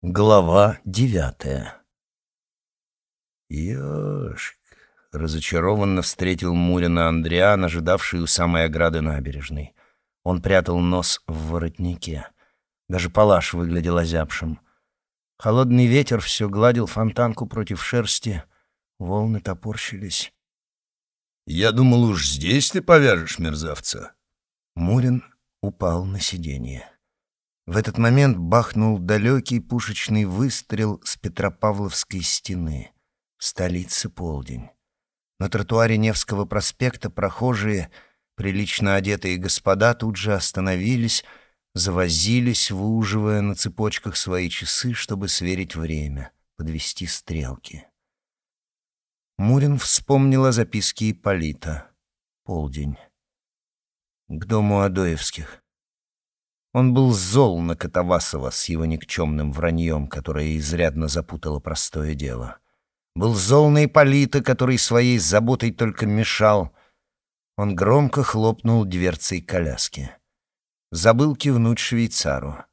Глава девятая «Ёшк!» — разочарованно встретил Мурина Андриан, ожидавший у самой ограды набережной. Он прятал нос в воротнике. Даже палаш выглядел озябшим. Холодный ветер все гладил фонтанку против шерсти, волны топорщились. «Я думал, уж здесь ты повяжешь мерзавца». Мурин упал на сиденье. В этот момент бахнул далекий пушечный выстрел с Петропавловской стены. В столице полдень. На тротуаре Невского проспекта прохожие, прилично одетые господа, тут же остановились, завозились, выуживая на цепочках свои часы, чтобы сверить время, подвести стрелки. Мурин вспомнил о записке Ипполита. Полдень. К дому Адоевских. Он был зол на Катавасова с его никчемным враньем, которое изрядно запутало простое дело. Был зол на Ипполита, который своей заботой только мешал. Он громко хлопнул дверцей коляски. Забыл кивнуть швейцару.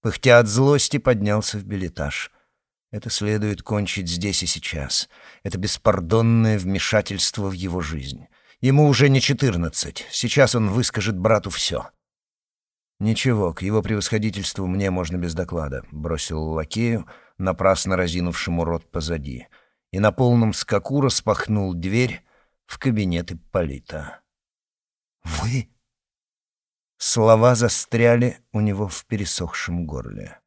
Пыхтя от злости, поднялся в билетаж. Это следует кончить здесь и сейчас. Это беспардонное вмешательство в его жизнь. Ему уже не четырнадцать. Сейчас он выскажет брату все. «Ничего, к его превосходительству мне можно без доклада», — бросил лакею, напрасно разинувшему рот позади, и на полном скаку распахнул дверь в кабинет Ипполита. «Вы?» Слова застряли у него в пересохшем горле.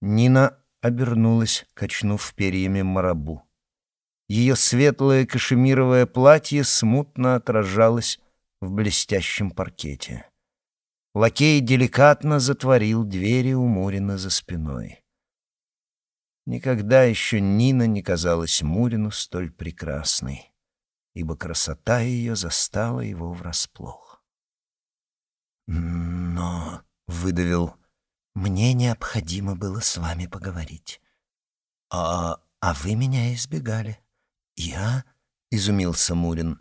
Нина обернулась, качнув перьями марабу. Ее светлое кашемировое платье смутно отражалось в блестящем паркете. Лакей деликатно затворил двери у Мурина за спиной. Никогда еще Нина не казалась Мурину столь прекрасной, ибо красота ее застала его врасплох. «Но...» — выдавил. «Мне необходимо было с вами поговорить. А, а вы меня избегали». «Я?» — изумился Мурин.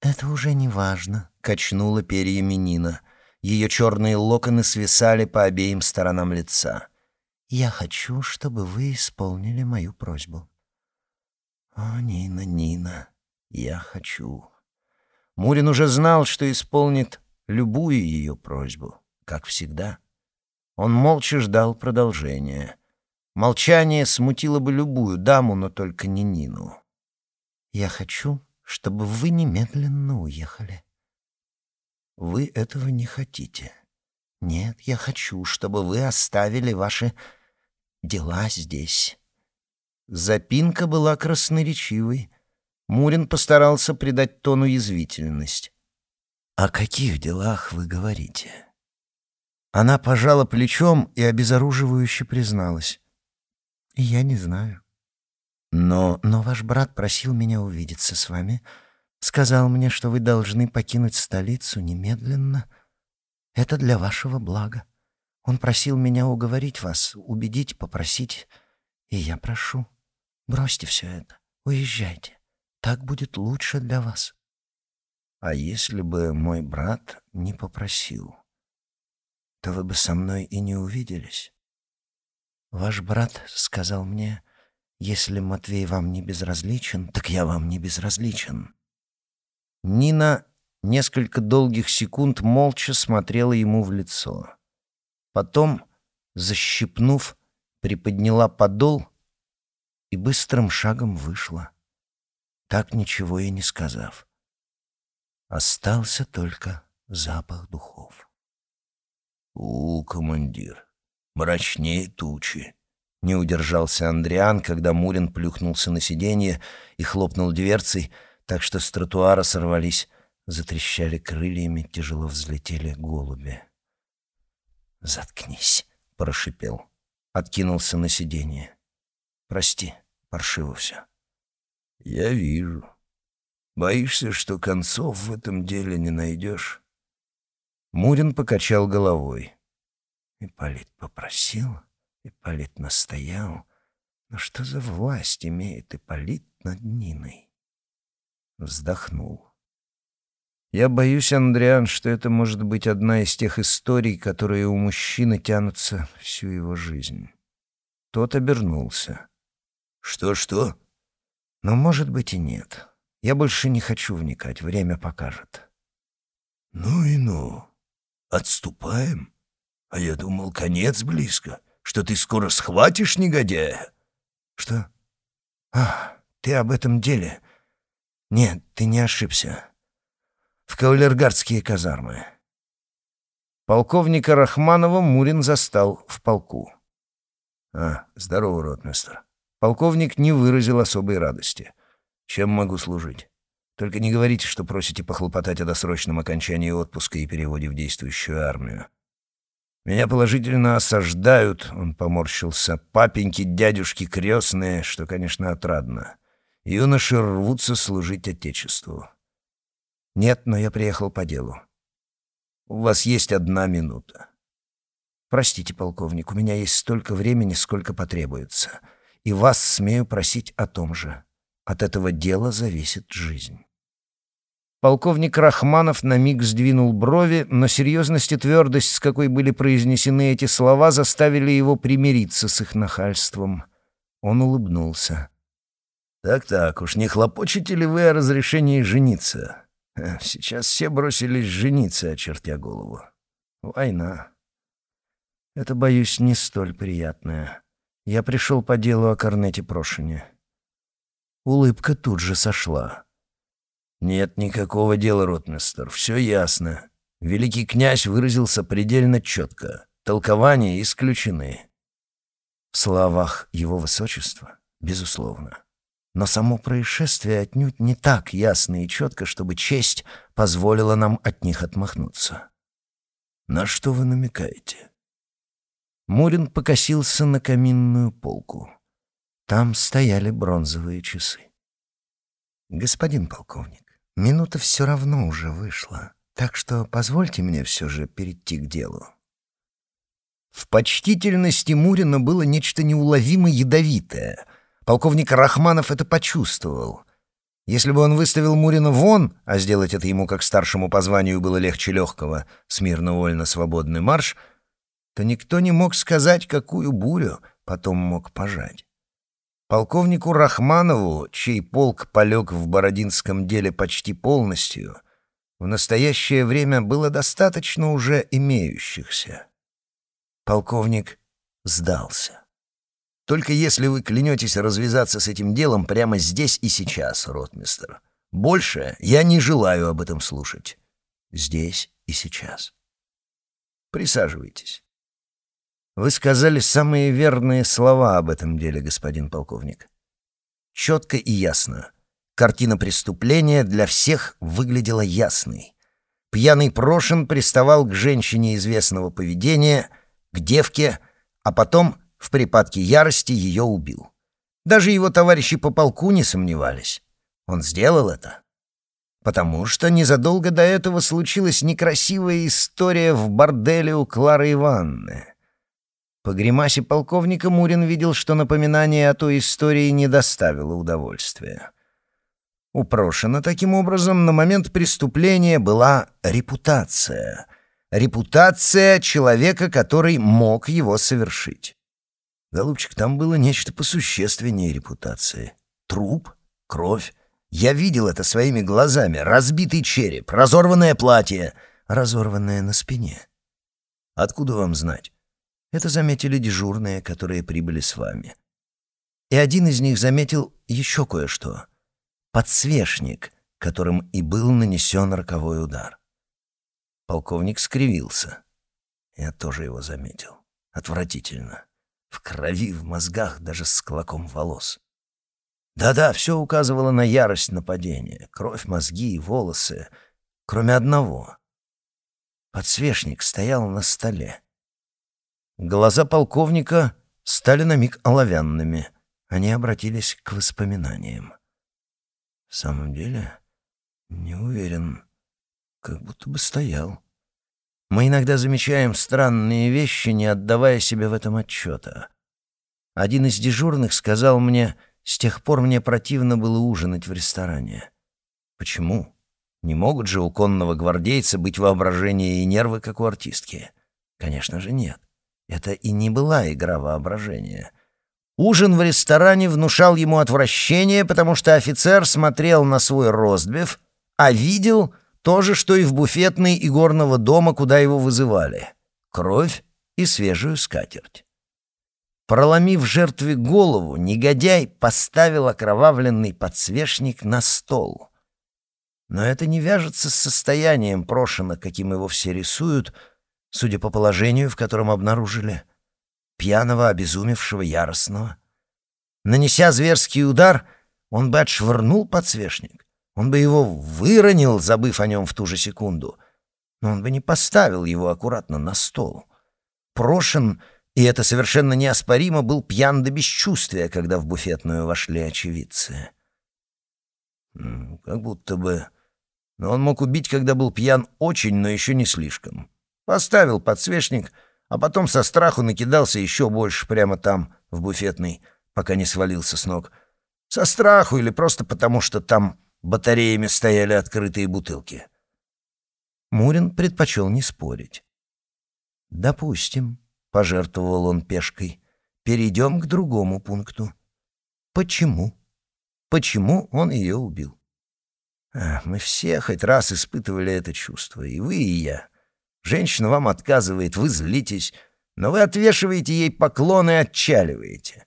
«Это уже не важно», — качнула перьями Нина. Ее черные локоны свисали по обеим сторонам лица. «Я хочу, чтобы вы исполнили мою просьбу». «О, Нина, Нина, я хочу». Мурин уже знал, что исполнит любую ее просьбу, как всегда. Он молча ждал продолжения. Молчание смутило бы любую даму, но только не Нину. «Я хочу, чтобы вы немедленно уехали». Вы этого не хотите. Нет, я хочу, чтобы вы оставили ваши дела здесь. Запинка была красноречивой. Мурин постарался придать тону язвительность. «О каких делах вы говорите?» Она пожала плечом и обезоруживающе призналась. «Я не знаю. Но, но ваш брат просил меня увидеться с вами, Сказал мне, что вы должны покинуть столицу немедленно. Это для вашего блага. Он просил меня уговорить вас, убедить, попросить. И я прошу, бросьте все это, уезжайте. Так будет лучше для вас. А если бы мой брат не попросил, то вы бы со мной и не увиделись. Ваш брат сказал мне, если Матвей вам не безразличен, так я вам не безразличен. Нина несколько долгих секунд молча смотрела ему в лицо. Потом, защипнув, приподняла подол и быстрым шагом вышла, так ничего и не сказав. Остался только запах духов. «У, командир, мрачнее тучи!» Не удержался Андриан, когда Мурин плюхнулся на сиденье и хлопнул дверцей, так что с тротуара сорвались, затрещали крыльями, тяжело взлетели голуби. «Заткнись», — прошипел. Откинулся на сиденье. «Прости, паршиво все». «Я вижу. Боишься, что концов в этом деле не найдешь?» Мурин покачал головой. Ипполит попросил, Ипполит настоял. Но что за власть имеет Ипполит над Ниной? Вздохнул. Я боюсь, Андриан, что это может быть одна из тех историй, которые у мужчины тянутся всю его жизнь. Тот обернулся. «Что-что?» «Но, может быть, и нет. Я больше не хочу вникать, время покажет». «Ну и ну. Отступаем? А я думал, конец близко, что ты скоро схватишь негодяя». «Что? А, ты об этом деле?» «Нет, ты не ошибся. В кавалергардские казармы». Полковника Рахманова Мурин застал в полку. «А, здорово, ротмистр». Полковник не выразил особой радости. «Чем могу служить? Только не говорите, что просите похлопотать о досрочном окончании отпуска и переводе в действующую армию. Меня положительно осаждают, он поморщился, папеньки, дядюшки крестные, что, конечно, отрадно. Юноши рвутся служить Отечеству. Нет, но я приехал по делу. У вас есть одна минута. Простите, полковник, у меня есть столько времени, сколько потребуется. И вас смею просить о том же. От этого дела зависит жизнь. Полковник Рахманов на миг сдвинул брови, но серьезность и твердость, с какой были произнесены эти слова, заставили его примириться с их нахальством. Он улыбнулся. «Так-так, уж не хлопочете ли вы о разрешении жениться? Э, сейчас все бросились жениться, очертя голову. Война. Это, боюсь, не столь приятное. Я пришел по делу о Корнете Прошине». Улыбка тут же сошла. «Нет никакого дела, ротмистер, все ясно. Великий князь выразился предельно четко. Толкования исключены». В словах его высочества, безусловно. Но само происшествие отнюдь не так ясно и четко, чтобы честь позволила нам от них отмахнуться. «На что вы намекаете?» Мурин покосился на каминную полку. Там стояли бронзовые часы. «Господин полковник, Минута все равно уже вышла, так что позвольте мне все же перейти к делу. В почтительности Мурина было нечто неуловимо ядовитое. Полковник Рахманов это почувствовал. Если бы он выставил Мурина вон, а сделать это ему как старшему по званию было легче легкого, смирно, вольно, свободный марш, то никто не мог сказать, какую бурю потом мог пожать. Полковнику Рахманову, чей полк полег в Бородинском деле почти полностью, в настоящее время было достаточно уже имеющихся. Полковник сдался. Только если вы клянетесь развязаться с этим делом прямо здесь и сейчас, ротмистер. Больше я не желаю об этом слушать. Здесь и сейчас. Присаживайтесь. Вы сказали самые верные слова об этом деле, господин полковник. Четко и ясно. Картина преступления для всех выглядела ясной. Пьяный Прошин приставал к женщине известного поведения, к девке, а потом в припадке ярости ее убил. Даже его товарищи по полку не сомневались. Он сделал это. Потому что незадолго до этого случилась некрасивая история в борделе у Клары Ивановны. По гримасе полковника Мурин видел, что напоминание о той истории не доставило удовольствия. Упрошена таким образом на момент преступления была репутация. Репутация человека, который мог его совершить. Голубчик, там было нечто посущественнее репутации. Труп, кровь. Я видел это своими глазами. Разбитый череп, разорванное платье, разорванное на спине. Откуда вам знать? Это заметили дежурные, которые прибыли с вами. И один из них заметил еще кое-что. Подсвечник, которым и был нанесен роковой удар. Полковник скривился. Я тоже его заметил. Отвратительно. В крови, в мозгах, даже с клоком волос. Да-да, все указывало на ярость нападения. Кровь, мозги и волосы. Кроме одного. Подсвечник стоял на столе. Глаза полковника стали на миг оловянными. Они обратились к воспоминаниям. В самом деле, не уверен, как будто бы стоял. Мы иногда замечаем странные вещи, не отдавая себе в этом отчета. Один из дежурных сказал мне, с тех пор мне противно было ужинать в ресторане. Почему? Не могут же у конного гвардейца быть воображение и нервы, как у артистки? Конечно же, нет. Это и не была игра воображения. Ужин в ресторане внушал ему отвращение, потому что офицер смотрел на свой ростбиф, а видел то же, что и в буфетной игорного дома, куда его вызывали — кровь и свежую скатерть. Проломив жертве голову, негодяй поставил окровавленный подсвечник на стол. Но это не вяжется с состоянием Прошина, каким его все рисуют, судя по положению, в котором обнаружили. Пьяного, обезумевшего, яростного. Нанеся зверский удар, он бы отшвырнул подсвечник. Он бы его выронил, забыв о нем в ту же секунду. Но он бы не поставил его аккуратно на стол. Прошин и это совершенно неоспоримо был пьян до бесчувствия, когда в буфетную вошли очевидцы. Как будто бы... Но он мог убить, когда был пьян очень, но еще не слишком. Поставил подсвечник, а потом со страху накидался еще больше прямо там, в буфетной, пока не свалился с ног. Со страху или просто потому, что там батареями стояли открытые бутылки. Мурин предпочел не спорить. «Допустим», — пожертвовал он пешкой. «Перейдем к другому пункту. Почему? Почему он ее убил?» «Мы все хоть раз испытывали это чувство, и вы, и я. Женщина вам отказывает, вы злитесь, но вы отвешиваете ей поклоны и отчаливаете.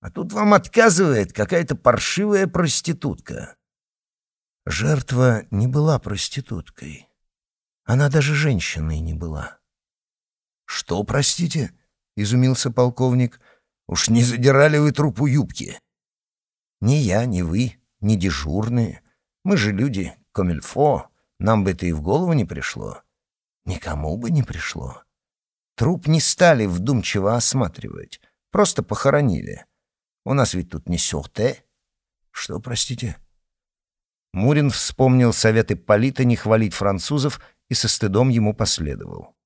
А тут вам отказывает какая-то паршивая проститутка». Жертва не была проституткой. Она даже женщиной не была. «Что, простите?» — изумился полковник. «Уж не задирали вы трупу юбки?» «Ни я, ни вы, ни дежурные. Мы же люди, комильфо. Нам бы это и в голову не пришло. Никому бы не пришло. Труп не стали вдумчиво осматривать, просто похоронили. У нас ведь тут не сюрте». «Что, простите?» Мурин вспомнил советы Полита не хвалить французов и со стыдом ему последовал.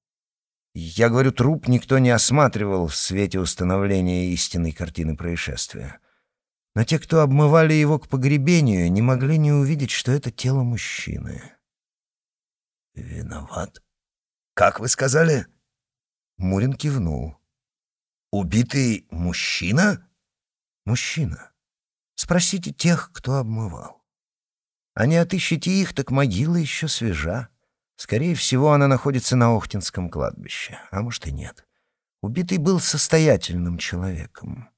Я говорю, труп никто не осматривал в свете установления истинной картины происшествия. Но те, кто обмывали его к погребению, не могли не увидеть, что это тело мужчины. «Виноват? Как вы сказали?» Мурин кивнул. «Убитый мужчина?» «Мужчина. Спросите тех, кто обмывал. А не отыщите их, так могила еще свежа». Скорее всего, она находится на Охтинском кладбище, а может и нет. Убитый был состоятельным человеком.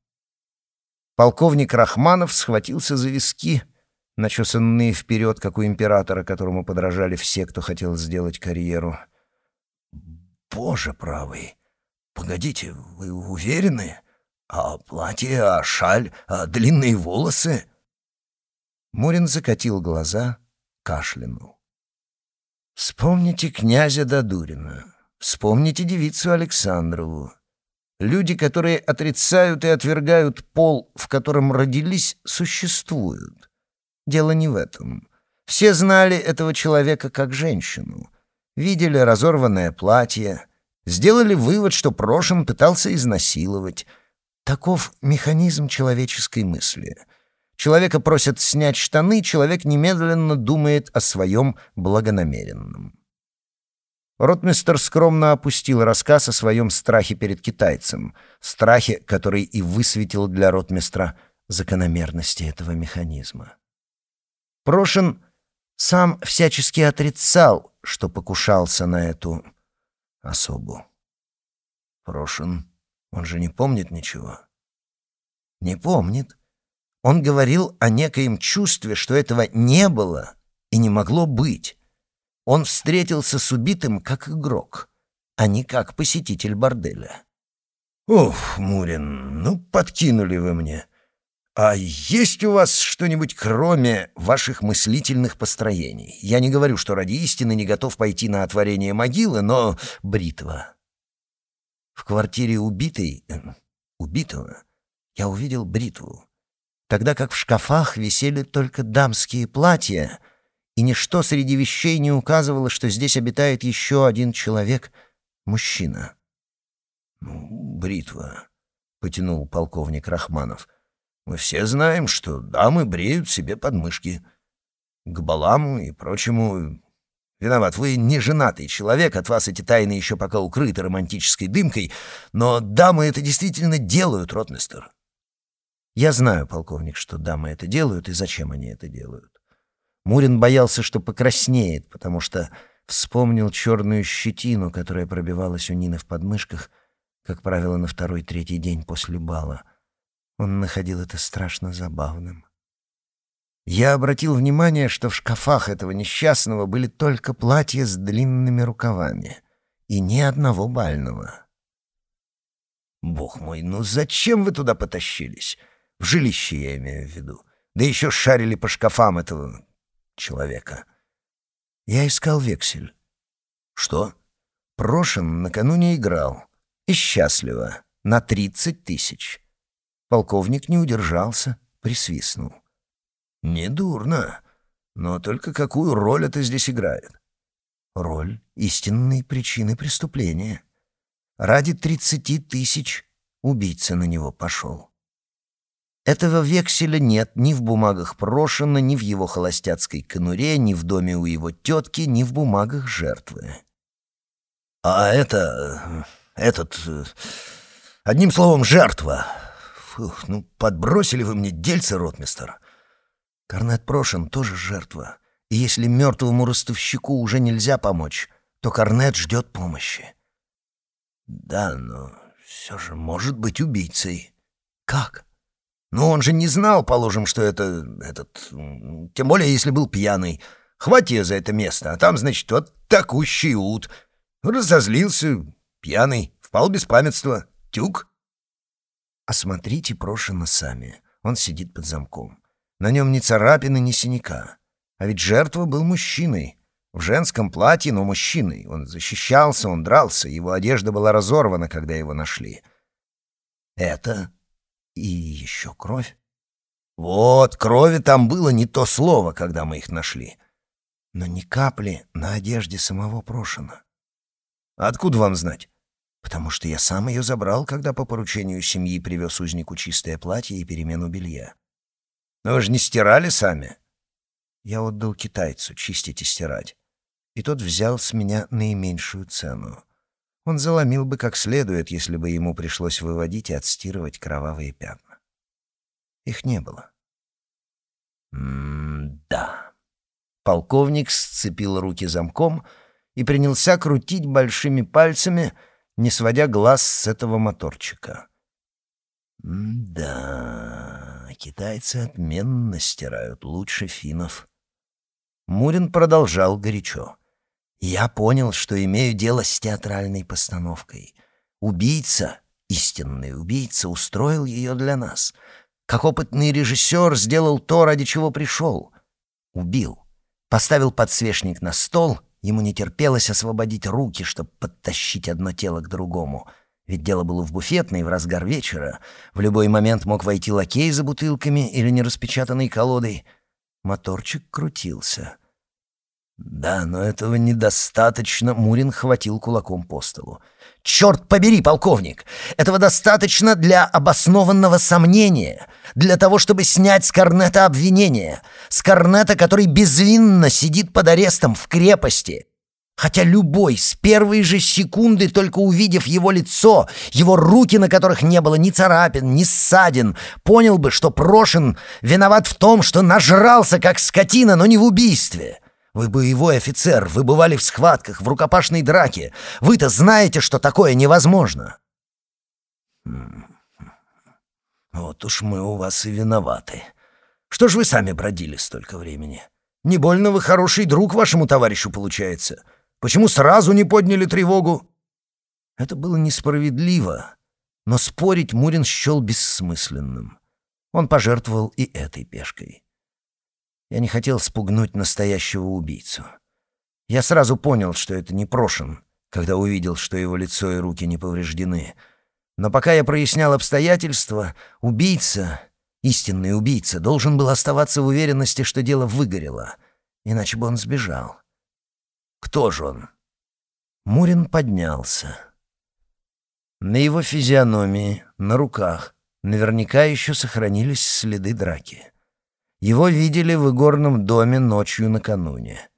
Полковник Рахманов схватился за виски, начесанные вперед, как у императора, которому подражали все, кто хотел сделать карьеру. «Боже правый! Погодите, вы уверены? А платье, а шаль, а длинные волосы?» Мурин закатил глаза, кашлянул. Вспомните князя Додурина, вспомните девицу Александрову. Люди, которые отрицают и отвергают пол, в котором родились, существуют. Дело не в этом. Все знали этого человека как женщину, видели разорванное платье, сделали вывод, что Прошин пытался изнасиловать. Таков механизм человеческой мысли — Человека просят снять штаны, человек немедленно думает о своем благонамеренном. Ротмистер скромно опустил рассказ о своем страхе перед китайцем, страхе, который и высветил для ротмистра закономерности этого механизма. Прошин сам всячески отрицал, что покушался на эту особу. Прошин, он же не помнит ничего. Не помнит. Он говорил о некоем чувстве, что этого не было и не могло быть. Он встретился с убитым как игрок, а не как посетитель борделя. «Ух, Мурин, ну подкинули вы мне. А есть у вас что-нибудь кроме ваших мыслительных построений? Я не говорю, что ради истины не готов пойти на отворение могилы, но бритва». В квартире убитой, э, убитого, я увидел бритву тогда как в шкафах висели только дамские платья, и ничто среди вещей не указывало, что здесь обитает еще один человек — мужчина. «Ну, бритва», — потянул полковник Рахманов. «Мы все знаем, что дамы бреют себе подмышки. К баламу и прочему Виноват, вы не женатый человек, от вас эти тайны еще пока укрыты романтической дымкой, но дамы это действительно делают, ротмистер. Я знаю, полковник, что дамы это делают и зачем они это делают. Мурин боялся, что покраснеет, потому что вспомнил черную щетину, которая пробивалась у Нины в подмышках, как правило, на второй-третий день после бала. Он находил это страшно забавным. Я обратил внимание, что в шкафах этого несчастного были только платья с длинными рукавами и ни одного бального. Бог мой, ну зачем вы туда потащились? В жилище я имею в виду. Да еще шарили по шкафам этого человека. Я искал вексель. Что? Прошин накануне играл. И счастливо. На тридцать тысяч. Полковник не удержался, присвистнул. «Недурно. Но только какую роль это здесь играет?» «Роль истинной причины преступления. Ради тридцати тысяч убийца на него пошел. Этого векселя нет ни в бумагах Прошина, ни в его холостяцкой конуре, ни в доме у его тетки, ни в бумагах жертвы. А это... этот... одним словом, жертва. Фух, ну подбросили вы мне дельце, ротмистер. Корнет Прошин тоже жертва. И если мертвому ростовщику уже нельзя помочь, то Корнет ждет помощи. Да, но все же может быть убийцей. Как? Ну, он же не знал, положим, что это... этот... Тем более, если был пьяный. Хватит за это место, а там, значит, вот такущий ут. Разозлился, пьяный, впал без памятства. Тюк. Осмотрите Прошина сами. Он сидит под замком. На нем ни царапины, ни синяка. А ведь жертва был мужчиной. В женском платье, но мужчиной. Он защищался, он дрался, его одежда была разорвана, когда его нашли. Это и еще кровь. Вот, крови там было не то слово, когда мы их нашли. Но ни капли на одежде самого Прошина. Откуда вам знать? Потому что я сам ее забрал, когда по поручению семьи привез узнику чистое платье и перемену белья. Но вы же не стирали сами? Я отдал китайцу чистить и стирать и тот взял с меня наименьшую цену. Он заломил бы как следует, если бы ему пришлось выводить и отстирывать кровавые пятна. Их не было. М-да. Полковник сцепил руки замком и принялся крутить большими пальцами, не сводя глаз с этого моторчика. да, китайцы отменно стирают, лучше финнов. Мурин продолжал горячо. Я понял, что имею дело с театральной постановкой. Убийца, истинный убийца, устроил ее для нас. Как опытный режиссер сделал то, ради чего пришел. Убил. Поставил подсвечник на стол, ему не терпелось освободить руки, чтобы подтащить одно тело к другому. Ведь дело было в буфетной, в разгар вечера. В любой момент мог войти лакей за бутылками или нераспечатанной колодой. Моторчик крутился. Да, но этого недостаточно. Мурин хватил кулаком по столу. Черт побери, полковник! Этого достаточно для обоснованного сомнения, для того, чтобы снять с Корнета обвинение. С Корнета, который безвинно сидит под арестом в крепости. Хотя любой, с первой же секунды, только увидев его лицо, его руки, на которых не было ни царапин, ни ссадин, понял бы, что Прошин виноват в том, что нажрался, как скотина, но не в убийстве. Вы боевой офицер, вы бывали в схватках, в рукопашной драке. Вы-то знаете, что такое невозможно. Вот уж мы у вас и виноваты. Что ж вы сами бродили столько времени? Не больно вы хороший друг вашему товарищу получается. Почему сразу не подняли тревогу? Это было несправедливо, но спорить Мурин счел бессмысленным. Он пожертвовал и этой пешкой. Я не хотел спугнуть настоящего убийцу. Я сразу понял, что это не Прошин, когда увидел, что его лицо и руки не повреждены. Но пока я прояснял обстоятельства, убийца, истинный убийца, должен был оставаться в уверенности, что дело выгорело, иначе бы он сбежал. Кто же он? Мурин поднялся. На его физиономии, на руках, наверняка еще сохранились следы драки. Его видели в игорном доме ночью накануне.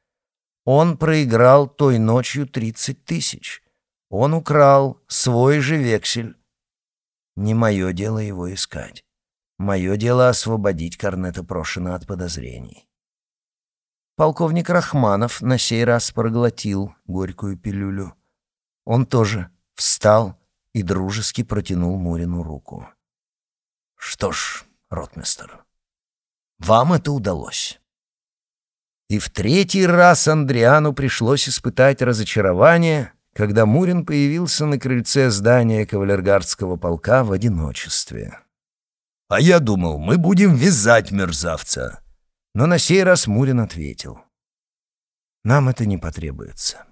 Он проиграл той ночью тридцать тысяч. Он украл свой же вексель. Не мое дело его искать. Мое дело освободить Корнета Прошина от подозрений. Полковник Рахманов на сей раз проглотил горькую пилюлю. Он тоже встал и дружески протянул Мурину руку. «Что ж, ротмистер, вам это удалось». И в третий раз Андриану пришлось испытать разочарование, когда Мурин появился на крыльце здания кавалергардского полка в одиночестве. «А я думал, мы будем вязать мерзавца!» Но на сей раз Мурин ответил. «Нам это не потребуется».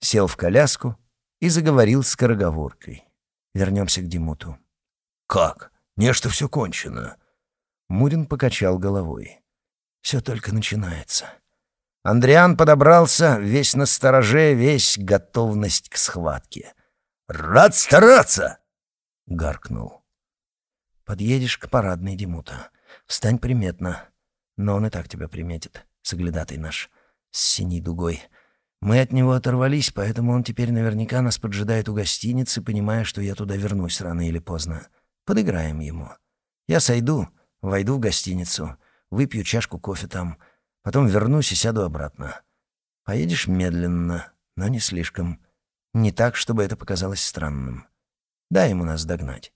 Сел в коляску и заговорил скороговоркой. Вернемся к Димуту. «Как? Нечто все кончено». Мурин покачал головой. «Все только начинается». Андриан подобрался, весь на стороже, весь готовность к схватке. «Рад стараться!» — гаркнул. «Подъедешь к парадной Димута. Встань приметно. Но он и так тебя приметит, соглядатый наш, с синей дугой. Мы от него оторвались, поэтому он теперь наверняка нас поджидает у гостиницы, понимая, что я туда вернусь рано или поздно. Подыграем ему. Я сойду, войду в гостиницу, выпью чашку кофе там, потом вернусь и сяду обратно. Поедешь медленно, но не слишком. Не так, чтобы это показалось странным. Дай ему нас догнать.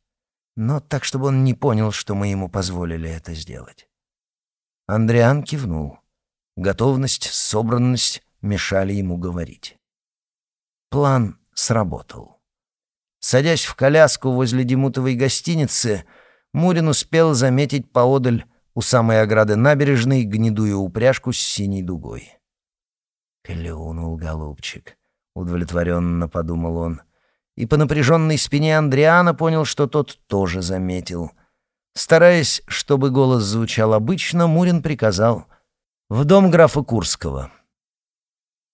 Но так, чтобы он не понял, что мы ему позволили это сделать. Андриан кивнул. Готовность, собранность мешали ему говорить. План сработал. Садясь в коляску возле Демутовой гостиницы, Мурин успел заметить поодаль у самой ограды набережной гнедую упряжку с синей дугой. «Клюнул, голубчик», — удовлетворенно подумал он. И по напряженной спине Андриана понял, что тот тоже заметил. Стараясь, чтобы голос звучал обычно, Мурин приказал «В дом графа Курского».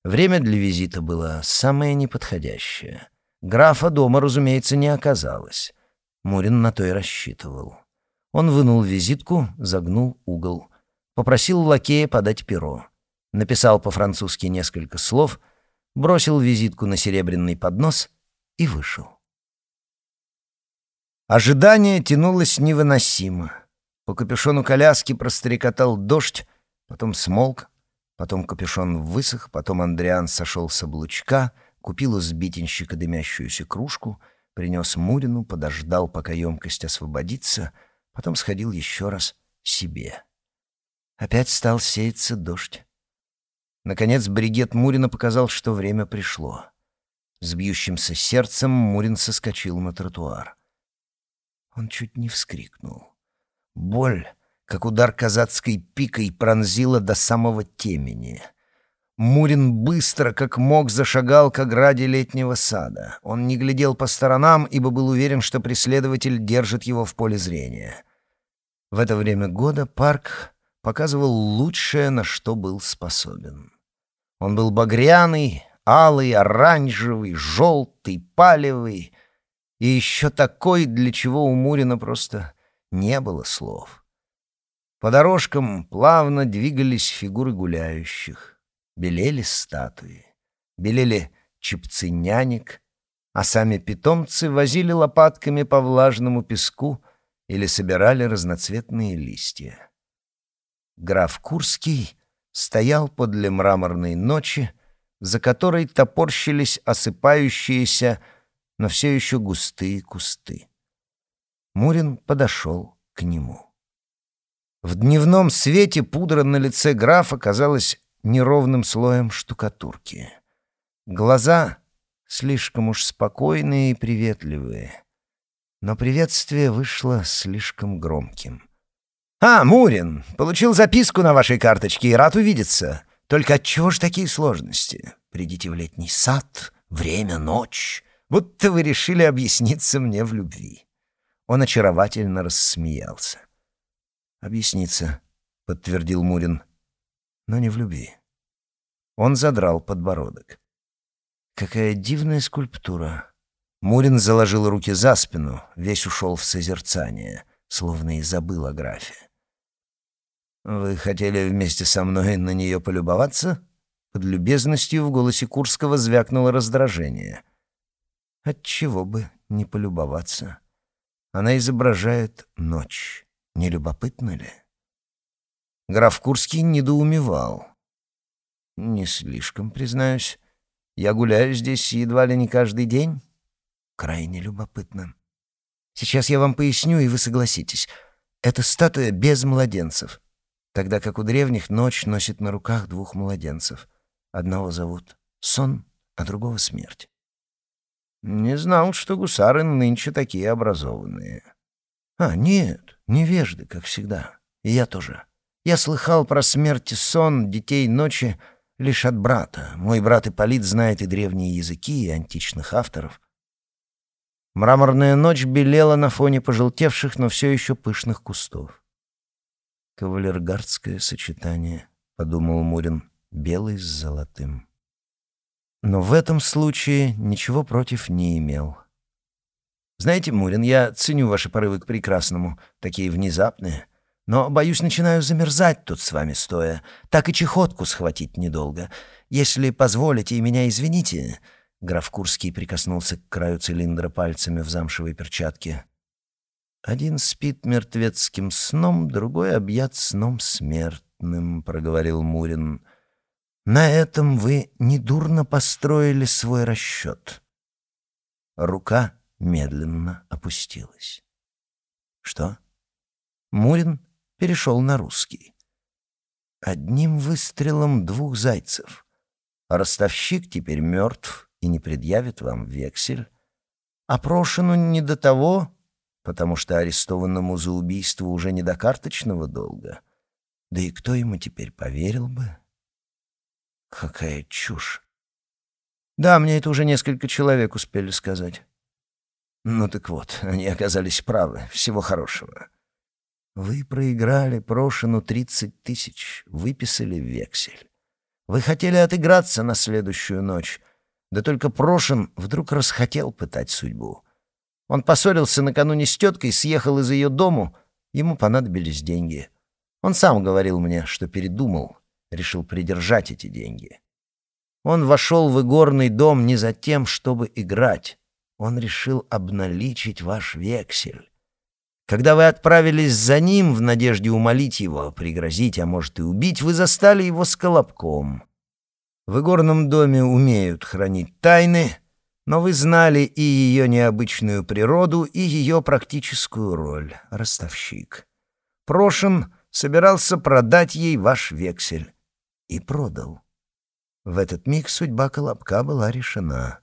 Время для визита было самое неподходящее. Графа дома, разумеется, не оказалось. Мурин на то и рассчитывал. Он вынул визитку, загнул угол. Попросил лакея подать перо. Написал по-французски несколько слов, бросил визитку на серебряный поднос и вышел. Ожидание тянулось невыносимо. По капюшону коляски прострекотал дождь, потом смолк, Потом капюшон высох, потом Андриан сошел с облучка, купил у сбитенщика дымящуюся кружку, принес Мурину, подождал, пока емкость освободится, потом сходил еще раз себе. Опять стал сеяться дождь. Наконец бригет Мурина показал, что время пришло. С бьющимся сердцем Мурин соскочил на тротуар. Он чуть не вскрикнул. Боль как удар казацкой пикой пронзила до самого темени. Мурин быстро, как мог, зашагал к ограде летнего сада. Он не глядел по сторонам, ибо был уверен, что преследователь держит его в поле зрения. В это время года парк показывал лучшее, на что был способен. Он был багряный, алый, оранжевый, желтый, палевый и еще такой, для чего у Мурина просто не было слов. По дорожкам плавно двигались фигуры гуляющих. Белели статуи. Белели чепцы нянек, а сами питомцы возили лопатками по влажному песку или собирали разноцветные листья. Граф Курский стоял подле мраморной ночи, за которой топорщились осыпающиеся, но все еще густые кусты. Мурин подошел к нему. В дневном свете пудра на лице графа казалась неровным слоем штукатурки. Глаза слишком уж спокойные и приветливые. Но приветствие вышло слишком громким. «А, Мурин, получил записку на вашей карточке и рад увидеться. Только отчего ж такие сложности? Придите в летний сад, время, ночь. Будто вы решили объясниться мне в любви». Он очаровательно рассмеялся. «Объясниться», — подтвердил Мурин. «Но не в любви». Он задрал подбородок. «Какая дивная скульптура!» Мурин заложил руки за спину, весь ушел в созерцание, словно и забыл о графе. «Вы хотели вместе со мной на нее полюбоваться?» Под любезностью в голосе Курского звякнуло раздражение. «Отчего бы не полюбоваться?» Она изображает ночь Не любопытно ли? Граф Курский недоумевал. «Не слишком, признаюсь. Я гуляю здесь едва ли не каждый день. Крайне любопытно. Сейчас я вам поясню, и вы согласитесь. Это статуя без младенцев, тогда как у древних ночь носит на руках двух младенцев. Одного зовут Сон, а другого Смерть. Не знал, что гусары нынче такие образованные. А, нет, невежды, как всегда. И я тоже. Я слыхал про смерть и сон детей ночи лишь от брата. Мой брат Ипполит знает и древние языки, и античных авторов. Мраморная ночь белела на фоне пожелтевших, но все еще пышных кустов. «Кавалергардское сочетание», — подумал Мурин, — «белый с золотым». Но в этом случае ничего против не имел. «Знаете, Мурин, я ценю ваши порывы к прекрасному, такие внезапные, но, боюсь, начинаю замерзать тут с вами стоя. Так и чехотку схватить недолго. Если позволите и меня извините...» Граф Курский прикоснулся к краю цилиндра пальцами в замшевой перчатке. «Один спит мертвецким сном, другой объят сном смертным», — проговорил Мурин. «На этом вы недурно построили свой расчет». Рука медленно опустилась. «Что?» Мурин перешел на русский. Одним выстрелом двух зайцев. Ростовщик теперь мертв, и не предъявит вам вексель. Прошину не до того, потому что арестованному за убийство уже не до карточного долга. Да и кто ему теперь поверил бы? Какая чушь. Да, мне это уже несколько человек успели сказать. Ну так вот, они оказались правы. Всего хорошего. Вы проиграли Прошину тридцать тысяч, выписали вексель. Вы хотели отыграться на следующую ночь — да только Прошин вдруг расхотел пытать судьбу. Он поссорился накануне с теткой, съехал из ее дому, ему понадобились деньги. Он сам говорил мне, что передумал, решил придержать эти деньги. Он вошел в игорный дом не за тем, чтобы играть. Он решил обналичить ваш вексель. Когда вы отправились за ним в надежде умолить его, пригрозить, а может и убить, вы застали его с колобком. В игорном доме умеют хранить тайны, но вы знали и ее необычную природу, и ее практическую роль — ростовщик. Прошин собирался продать ей ваш вексель. И продал. В этот миг судьба Колобка была решена.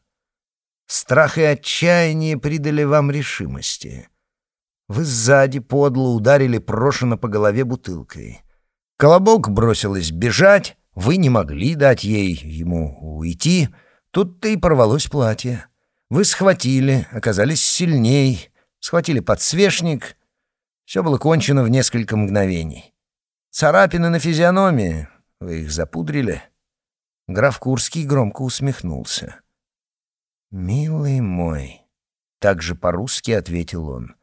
Страх и отчаяние придали вам решимости. Вы сзади подло ударили Прошина по голове бутылкой. Колобок бросилась бежать, вы не могли дать ей, ему, уйти. Тут-то и порвалось платье. Вы схватили, оказались сильней, схватили подсвечник. Все было кончено в несколько мгновений. Царапины на физиономии. Вы их запудрили. Граф Курский громко усмехнулся. «Милый мой», — так же по-русски ответил он, —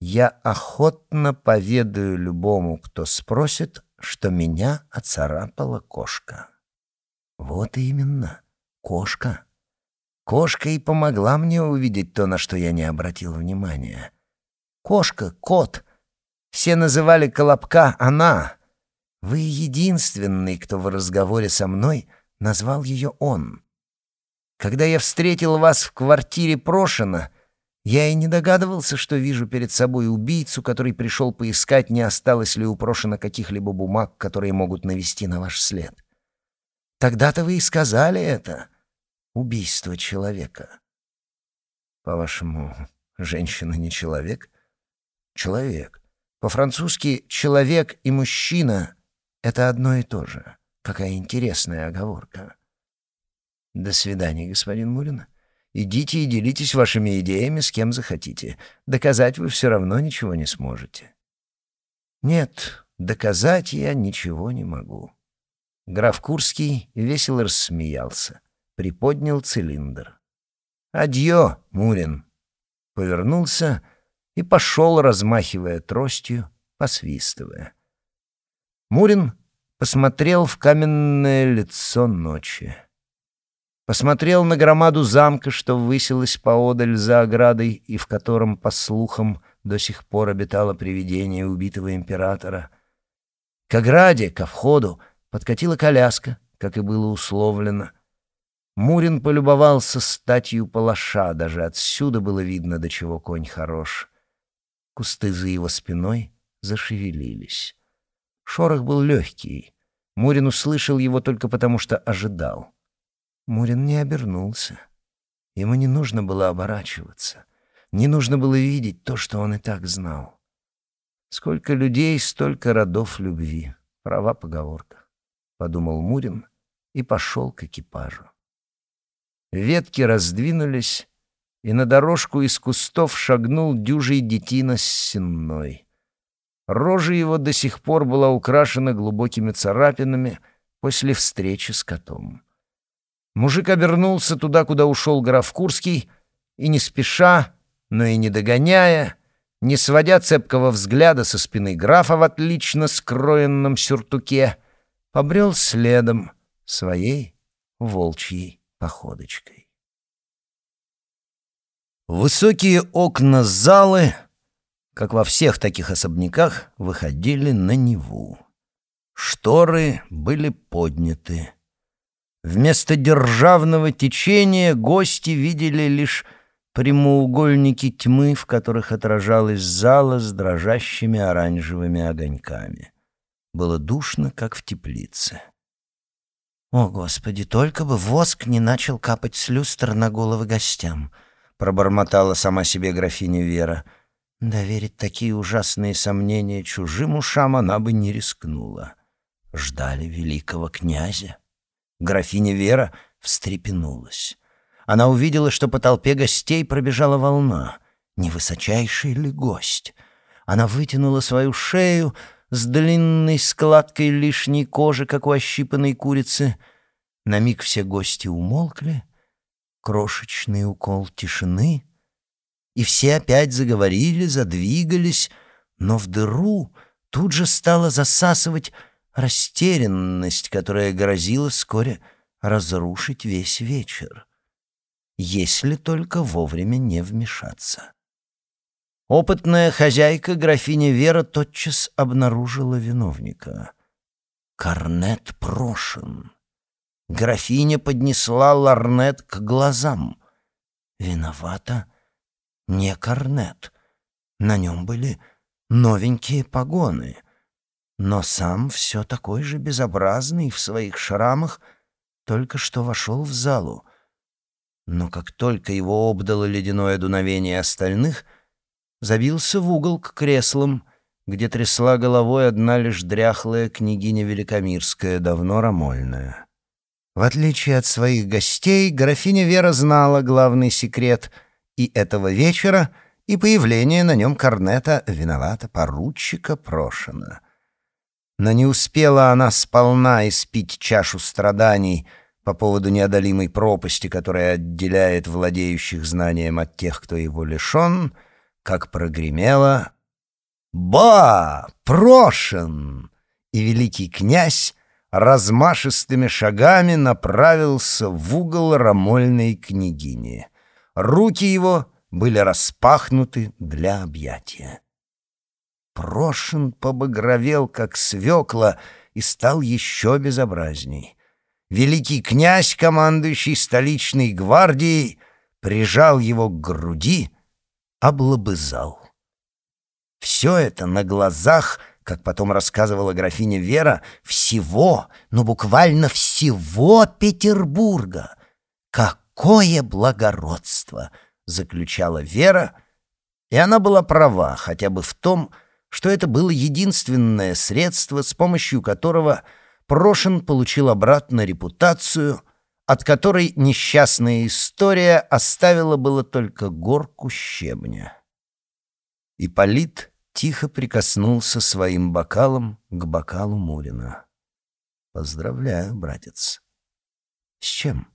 «я охотно поведаю любому, кто спросит, что меня оцарапала кошка. Вот именно, кошка. Кошка и помогла мне увидеть то, на что я не обратил внимания. Кошка, кот. Все называли Колобка она. Вы единственный, кто в разговоре со мной назвал ее он. Когда я встретил вас в квартире Прошина, я и не догадывался, что вижу перед собой убийцу, который пришел поискать, не осталось ли упрошено каких-либо бумаг, которые могут навести на ваш след. Тогда-то вы и сказали это. Убийство человека. По-вашему, женщина не человек? Человек. По-французски «человек» и «мужчина» — это одно и то же. Какая интересная оговорка. До свидания, господин Мурин. Идите и делитесь вашими идеями с кем захотите. Доказать вы все равно ничего не сможете. Нет, доказать я ничего не могу. Граф Курский весело рассмеялся, приподнял цилиндр. «Адьё, Мурин!» Повернулся и пошел, размахивая тростью, посвистывая. Мурин посмотрел в каменное лицо ночи посмотрел на громаду замка, что высилась поодаль за оградой и в котором, по слухам, до сих пор обитало привидение убитого императора. К ограде, ко входу, подкатила коляска, как и было условлено. Мурин полюбовался статью палаша, даже отсюда было видно, до чего конь хорош. Кусты за его спиной зашевелились. Шорох был легкий. Мурин услышал его только потому, что ожидал. Мурин не обернулся. Ему не нужно было оборачиваться. Не нужно было видеть то, что он и так знал. Сколько людей, столько родов любви. Права поговорка, — подумал Мурин и пошел к экипажу. Ветки раздвинулись, и на дорожку из кустов шагнул дюжий детина с сенной. Рожа его до сих пор была украшена глубокими царапинами после встречи с котом. Мужик обернулся туда, куда ушел граф Курский, и не спеша, но и не догоняя, не сводя цепкого взгляда со спины графа в отлично скроенном сюртуке, побрел следом своей волчьей походочкой. Высокие окна залы, как во всех таких особняках, выходили на Неву. Шторы были подняты. Вместо державного течения гости видели лишь прямоугольники тьмы, в которых отражалась зала с дрожащими оранжевыми огоньками. Было душно, как в теплице. «О, Господи, только бы воск не начал капать с люстр на головы гостям!» — пробормотала сама себе графиня Вера. Доверить такие ужасные сомнения чужим ушам она бы не рискнула. Ждали великого князя. Графиня Вера встрепенулась. Она увидела, что по толпе гостей пробежала волна. Не высочайший ли гость? Она вытянула свою шею с длинной складкой лишней кожи, как у ощипанной курицы. На миг все гости умолкли. Крошечный укол тишины. И все опять заговорили, задвигались, но в дыру тут же стала засасывать растерянность, которая грозила вскоре разрушить весь вечер, если только вовремя не вмешаться. Опытная хозяйка графиня Вера тотчас обнаружила виновника. Корнет прошен. Графиня поднесла ларнет к глазам. Виновата не корнет. На нем были новенькие погоны — но сам все такой же безобразный в своих шрамах только что вошел в залу. Но как только его обдало ледяное дуновение остальных, забился в угол к креслам, где трясла головой одна лишь дряхлая княгиня Великомирская, давно рамольная. В отличие от своих гостей, графиня Вера знала главный секрет и этого вечера, и появление на нем корнета виновата поручика Прошина — но не успела она сполна испить чашу страданий по поводу неодолимой пропасти, которая отделяет владеющих знанием от тех, кто его лишен, как прогремело «Ба! Прошен!» И великий князь размашистыми шагами направился в угол рамольной княгини. Руки его были распахнуты для объятия. Прошин побагровел, как свекла, и стал еще безобразней. Великий князь, командующий столичной гвардией, прижал его к груди, облобызал. Все это на глазах, как потом рассказывала графиня Вера, всего, ну буквально всего Петербурга. Какое благородство! заключала Вера, и она была права хотя бы в том, что это было единственное средство, с помощью которого Прошин получил обратно репутацию, от которой несчастная история оставила было только горку щебня. Ипполит тихо прикоснулся своим бокалом к бокалу Мурина. «Поздравляю, братец». «С чем?»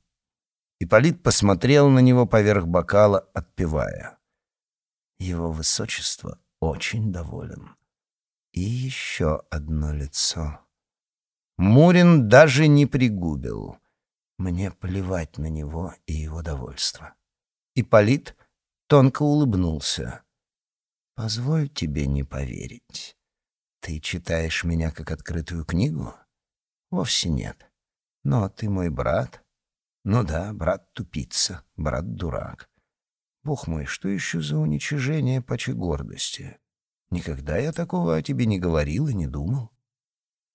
Ипполит посмотрел на него поверх бокала, отпивая. «Его высочество очень доволен. И еще одно лицо. Мурин даже не пригубил. Мне плевать на него и его довольство. Ипполит тонко улыбнулся. Позволь тебе не поверить. Ты читаешь меня как открытую книгу? Вовсе нет. Но ты мой брат. Ну да, брат-тупица, брат-дурак. Бог мой, что еще за уничижение почи гордости? Никогда я такого о тебе не говорил и не думал.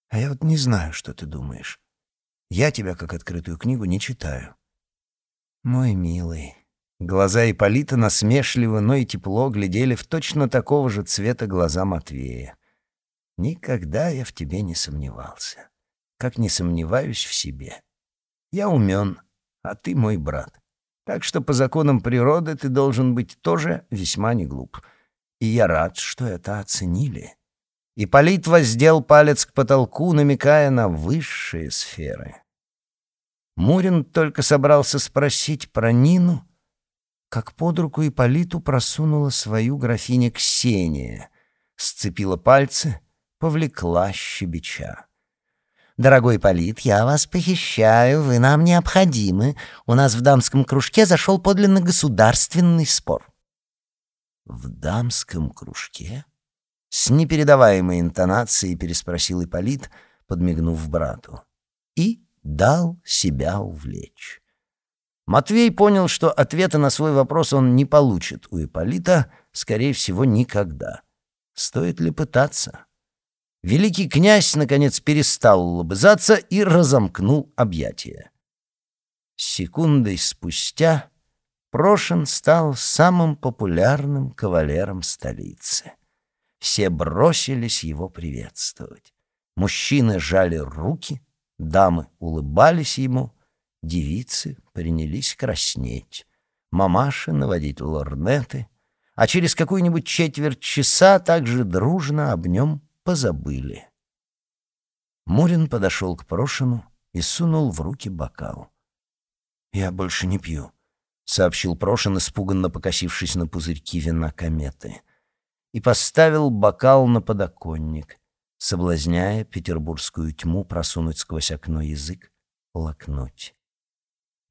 А я вот не знаю, что ты думаешь. Я тебя, как открытую книгу, не читаю. Мой милый. Глаза Ипполита насмешливо, но и тепло глядели в точно такого же цвета глаза Матвея. Никогда я в тебе не сомневался. Как не сомневаюсь в себе. Я умен, а ты мой брат. Так что по законам природы ты должен быть тоже весьма не глуп. И я рад, что это оценили. Ипполит воздел палец к потолку, намекая на высшие сферы. Мурин только собрался спросить про Нину, как под руку Ипполиту просунула свою графиня Ксения, сцепила пальцы, повлекла щебеча. «Дорогой Полит, я вас похищаю, вы нам необходимы. У нас в дамском кружке зашел подлинно государственный спор». «В дамском кружке?» С непередаваемой интонацией переспросил Ипполит, подмигнув брату. И дал себя увлечь. Матвей понял, что ответа на свой вопрос он не получит у Ипполита, скорее всего, никогда. Стоит ли пытаться? Великий князь, наконец, перестал лобызаться и разомкнул объятия. Секундой спустя Прошин стал самым популярным кавалером столицы. Все бросились его приветствовать. Мужчины жали руки, дамы улыбались ему, девицы принялись краснеть, мамаши наводить лорнеты, а через какую-нибудь четверть часа также дружно об нем позабыли. Мурин подошел к Прошину и сунул в руки бокал. «Я больше не пью», — сообщил Прошин, испуганно покосившись на пузырьки вина кометы и поставил бокал на подоконник, соблазняя петербургскую тьму просунуть сквозь окно язык, лакнуть.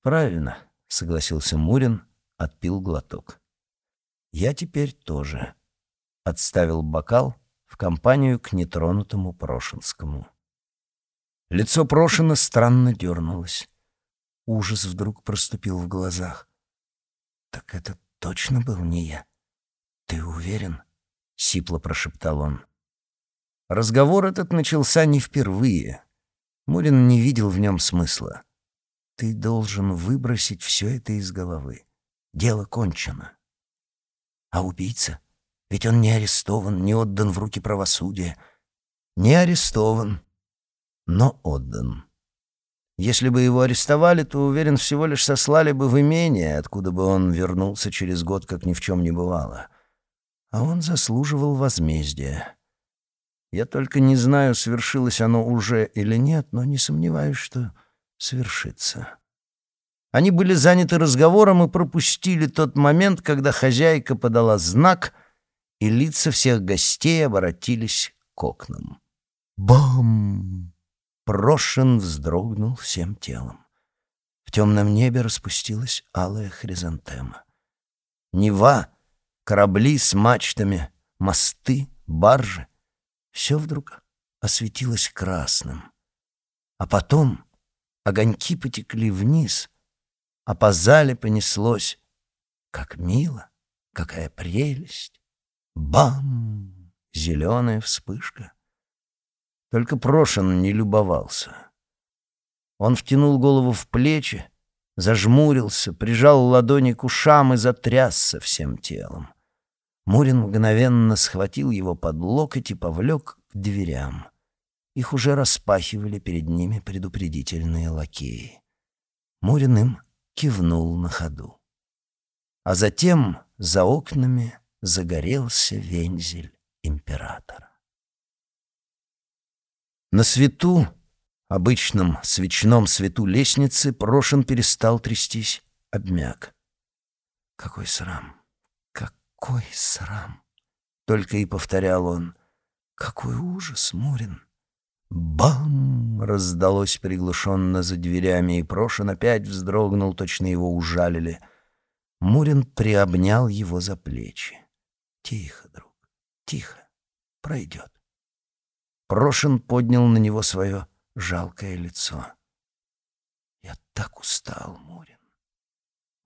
«Правильно», — согласился Мурин, отпил глоток. «Я теперь тоже», — отставил бокал в компанию к нетронутому Прошинскому. Лицо Прошина странно дернулось. Ужас вдруг проступил в глазах. «Так это точно был не я? Ты уверен?» — сипло прошептал он. Разговор этот начался не впервые. Мурин не видел в нем смысла. Ты должен выбросить все это из головы. Дело кончено. А убийца? Ведь он не арестован, не отдан в руки правосудия. Не арестован, но отдан. Если бы его арестовали, то, уверен, всего лишь сослали бы в имение, откуда бы он вернулся через год, как ни в чем не бывало а он заслуживал возмездия. Я только не знаю, свершилось оно уже или нет, но не сомневаюсь, что свершится. Они были заняты разговором и пропустили тот момент, когда хозяйка подала знак, и лица всех гостей обратились к окнам. Бам! Прошин вздрогнул всем телом. В темном небе распустилась алая хризантема. Нева корабли с мачтами, мосты, баржи. Все вдруг осветилось красным. А потом огоньки потекли вниз, а по зале понеслось. Как мило, какая прелесть! Бам! Зеленая вспышка. Только Прошин не любовался. Он втянул голову в плечи, зажмурился, прижал ладони к ушам и затрясся всем телом. Мурин мгновенно схватил его под локоть и повлек к дверям. Их уже распахивали перед ними предупредительные лакеи. Мурин им кивнул на ходу. А затем за окнами загорелся вензель императора. На свету, обычном свечном свету лестницы, Прошин перестал трястись, обмяк. Какой срам! «Какой срам!» — только и повторял он. «Какой ужас, Мурин!» «Бам!» — раздалось приглушенно за дверями, и Прошин опять вздрогнул, точно его ужалили. Мурин приобнял его за плечи. «Тихо, друг, Тихо, пройдет. Прошин поднял на него свое жалкое лицо. Я так устал, Мурин.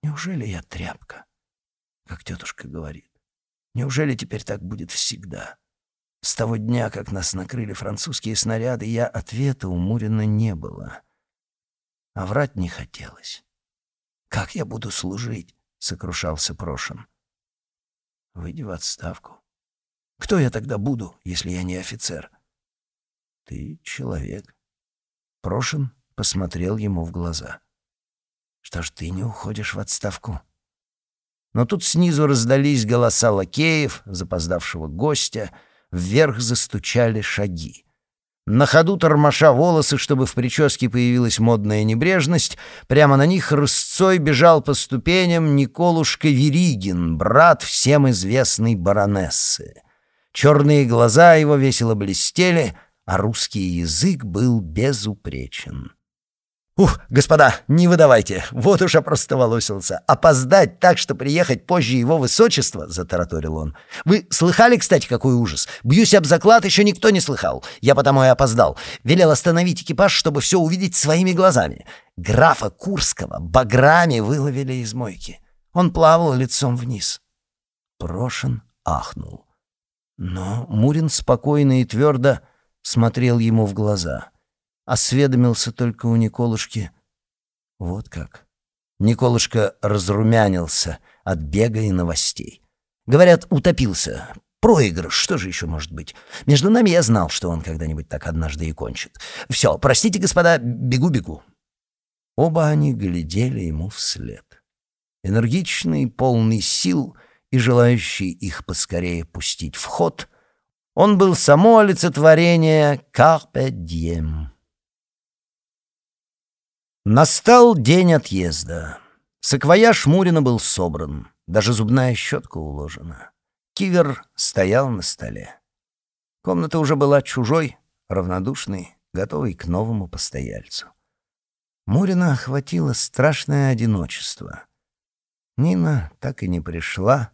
Неужели я тряпка, как тетушка говорит? Неужели теперь так будет всегда? С того дня, как нас накрыли французские снаряды, я ответа у Мурина не было. А врать не хотелось. «Как я буду служить?» — сокрушался Прошин. «Выйди в отставку. Кто я тогда буду, если я не офицер?» «Ты человек». Прошин посмотрел ему в глаза. «Что ж ты не уходишь в отставку?» Но тут снизу раздались голоса лакеев, запоздавшего гостя, вверх застучали шаги. На ходу тормоша волосы, чтобы в прическе появилась модная небрежность, прямо на них рысцой бежал по ступеням Николушка Веригин, брат всем известной баронессы. Черные глаза его весело блестели, а русский язык был безупречен. «Ух, господа, не выдавайте, вот уж опростоволосился. Опоздать так, что приехать позже его высочества», — затараторил он. «Вы слыхали, кстати, какой ужас? Бьюсь об заклад, еще никто не слыхал. Я потому и опоздал. Велел остановить экипаж, чтобы все увидеть своими глазами. Графа Курского баграми выловили из мойки. Он плавал лицом вниз». Прошин ахнул. Но Мурин спокойно и твердо смотрел ему в глаза — осведомился только у Николушки. Вот как. Николушка разрумянился от бега и новостей. Говорят, утопился. Проигрыш, что же еще может быть? Между нами я знал, что он когда-нибудь так однажды и кончит. Все, простите, господа, бегу-бегу. Оба они глядели ему вслед. Энергичный, полный сил и желающий их поскорее пустить в ход, он был само олицетворение «Carpe diem». Настал день отъезда. Саквояж Мурина был собран, даже зубная щетка уложена. Кивер стоял на столе. Комната уже была чужой, равнодушной, готовой к новому постояльцу. Мурина охватило страшное одиночество. Нина так и не пришла,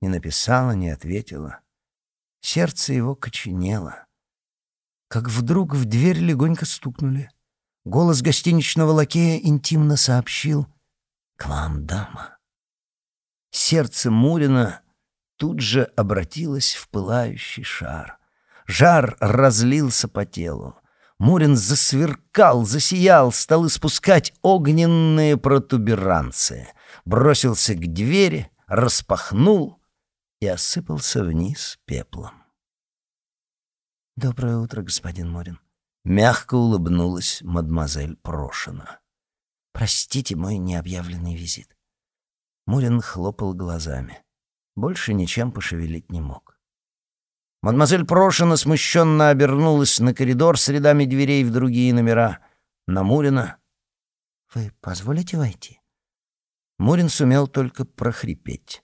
не написала, не ответила. Сердце его коченело. Как вдруг в дверь легонько стукнули — Голос гостиничного лакея интимно сообщил «К вам, дама». Сердце Мурина тут же обратилось в пылающий шар. Жар разлился по телу. Мурин засверкал, засиял, стал испускать огненные протуберанцы. Бросился к двери, распахнул и осыпался вниз пеплом. «Доброе утро, господин Мурин», Мягко улыбнулась мадемуазель Прошина. «Простите мой необъявленный визит». Мурин хлопал глазами. Больше ничем пошевелить не мог. Мадемуазель Прошина смущенно обернулась на коридор с рядами дверей в другие номера. На Мурина. «Вы позволите войти?» Мурин сумел только прохрипеть,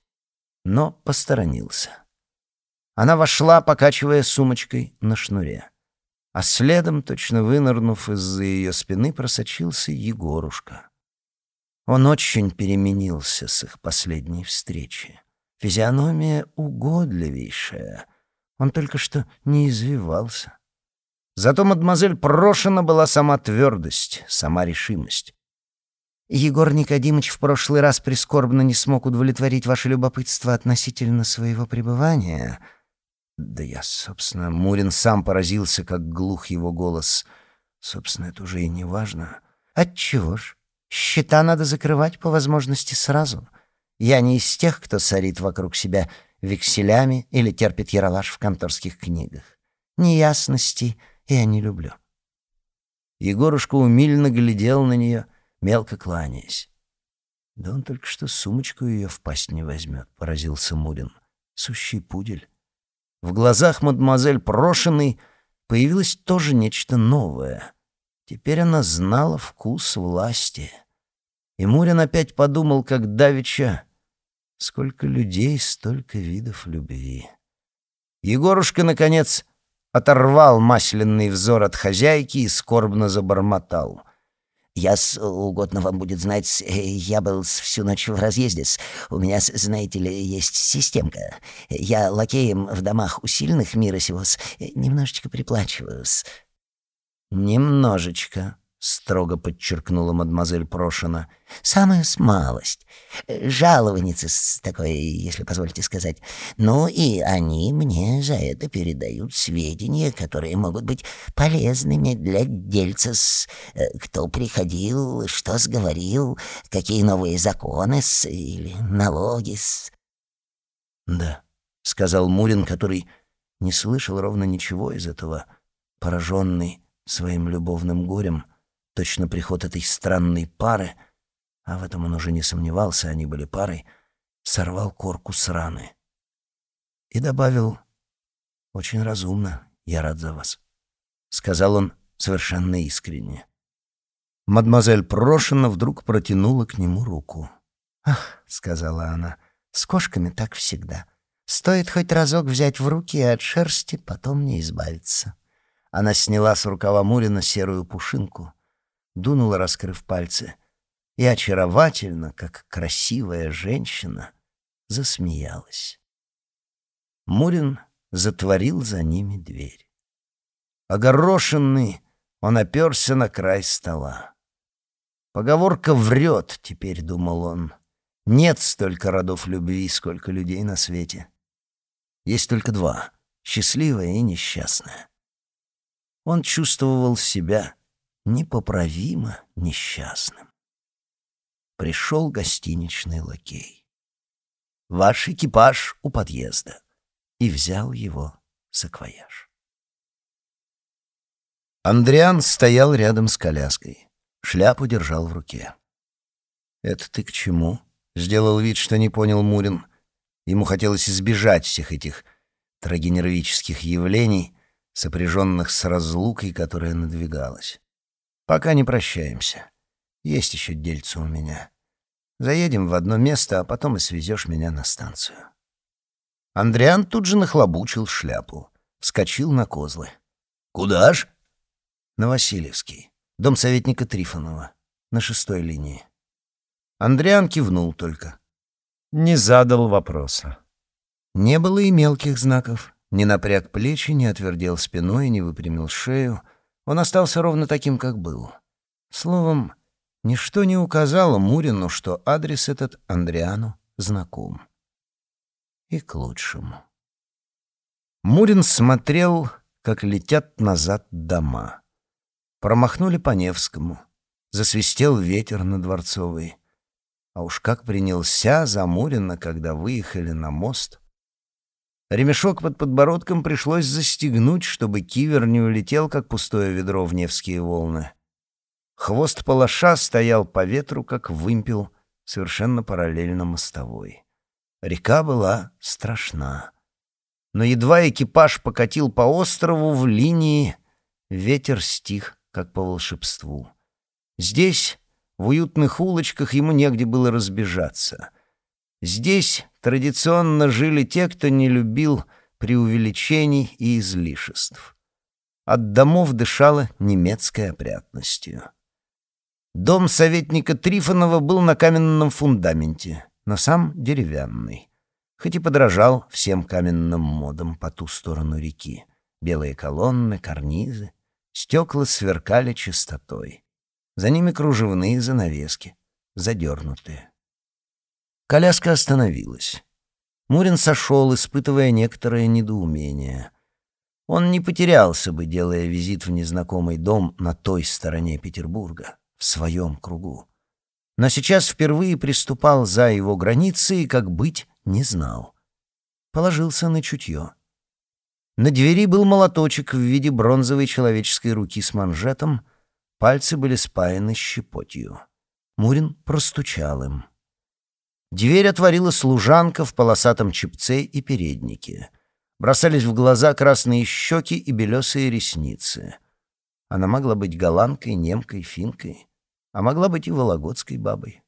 но посторонился. Она вошла, покачивая сумочкой на шнуре а следом, точно вынырнув из-за ее спины, просочился Егорушка. Он очень переменился с их последней встречи. Физиономия угодливейшая. Он только что не извивался. Зато мадемуазель Прошина была сама твердость, сама решимость. Егор Никодимович в прошлый раз прискорбно не смог удовлетворить ваше любопытство относительно своего пребывания — да я, собственно, Мурин сам поразился, как глух его голос. Собственно, это уже и не важно. Отчего ж? Счета надо закрывать по возможности сразу. Я не из тех, кто сорит вокруг себя векселями или терпит яролаж в конторских книгах. Неясностей я не люблю. Егорушка умильно глядел на нее, мелко кланяясь. «Да он только что сумочку ее в пасть не возьмет», — поразился Мурин. «Сущий пудель». В глазах мадемуазель Прошиной появилось тоже нечто новое. Теперь она знала вкус власти. И Мурин опять подумал, как давеча, сколько людей, столько видов любви. Егорушка, наконец, оторвал масляный взор от хозяйки и скорбно забормотал. Я-с, угодно вам будет знать, э, я был всю ночь в разъезде. У меня, знаете ли, есть системка. Я лакеем в домах у сильных мира сего немножечко приплачиваю. -с. Немножечко, строго подчеркнула мадемуазель Прошина. «Самую смалость. Жалованица с такой, если позволите сказать. Ну и они мне за это передают сведения, которые могут быть полезными для дельца с... Э, кто приходил, что сговорил, какие новые законы с... или налоги с...» «Да», — сказал Мурин, который не слышал ровно ничего из этого, пораженный своим любовным горем — Точно приход этой странной пары, а в этом он уже не сомневался, они были парой, сорвал корку с раны. И добавил, «Очень разумно, я рад за вас», — сказал он совершенно искренне. Мадемуазель Прошина вдруг протянула к нему руку. «Ах», — сказала она, — «с кошками так всегда. Стоит хоть разок взять в руки, и от шерсти потом не избавиться». Она сняла с рукава Мурина серую пушинку дунула, раскрыв пальцы, и очаровательно, как красивая женщина, засмеялась. Мурин затворил за ними дверь. Огорошенный, он оперся на край стола. Поговорка врет, теперь думал он. Нет столько родов любви, сколько людей на свете. Есть только два — счастливое и несчастное. Он чувствовал себя непоправимо несчастным. Пришел гостиничный лакей. «Ваш экипаж у подъезда» и взял его саквояж. Андриан стоял рядом с коляской. Шляпу держал в руке. «Это ты к чему?» — сделал вид, что не понял Мурин. Ему хотелось избежать всех этих трагенервических явлений, сопряженных с разлукой, которая надвигалась. Пока не прощаемся. Есть еще дельца у меня. Заедем в одно место, а потом и свезешь меня на станцию. Андриан тут же нахлобучил шляпу, вскочил на козлы. «Куда ж?» «На Васильевский. Дом советника Трифонова. На шестой линии». Андриан кивнул только. Не задал вопроса. Не было и мелких знаков. Не напряг плечи, не отвердел спиной, не выпрямил шею — он остался ровно таким, как был. Словом, ничто не указало Мурину, что адрес этот Андриану знаком. И к лучшему. Мурин смотрел, как летят назад дома. Промахнули по Невскому. Засвистел ветер на Дворцовой. А уж как принялся за Мурина, когда выехали на мост — Ремешок под подбородком пришлось застегнуть, чтобы кивер не улетел, как пустое ведро в Невские волны. Хвост палаша стоял по ветру, как вымпел, совершенно параллельно мостовой. Река была страшна. Но едва экипаж покатил по острову в линии, ветер стих, как по волшебству. Здесь, в уютных улочках, ему негде было разбежаться. Здесь традиционно жили те, кто не любил преувеличений и излишеств. От домов дышало немецкой опрятностью. Дом советника Трифонова был на каменном фундаменте, но сам деревянный, хоть и подражал всем каменным модам по ту сторону реки. Белые колонны, карнизы, стекла сверкали чистотой. За ними кружевные занавески, задернутые. Коляска остановилась. Мурин сошел, испытывая некоторое недоумение. Он не потерялся бы, делая визит в незнакомый дом на той стороне Петербурга, в своем кругу. Но сейчас впервые приступал за его границы и, как быть, не знал. Положился на чутье. На двери был молоточек в виде бронзовой человеческой руки с манжетом, пальцы были спаяны щепотью. Мурин простучал им. Дверь отворила служанка в полосатом чепце и переднике. Бросались в глаза красные щеки и белесые ресницы. Она могла быть голландкой, немкой, финкой, а могла быть и вологодской бабой.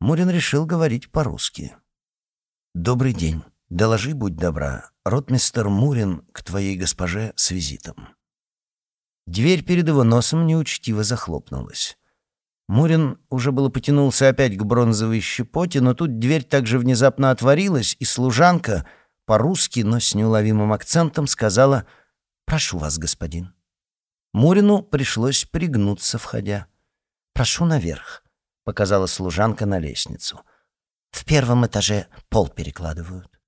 Мурин решил говорить по-русски. «Добрый день. Доложи, будь добра. Ротмистер Мурин к твоей госпоже с визитом». Дверь перед его носом неучтиво захлопнулась. Мурин уже было потянулся опять к бронзовой щепоте, но тут дверь также внезапно отворилась, и служанка по-русски, но с неуловимым акцентом сказала «Прошу вас, господин». Мурину пришлось пригнуться, входя. «Прошу наверх», — показала служанка на лестницу. «В первом этаже пол перекладывают».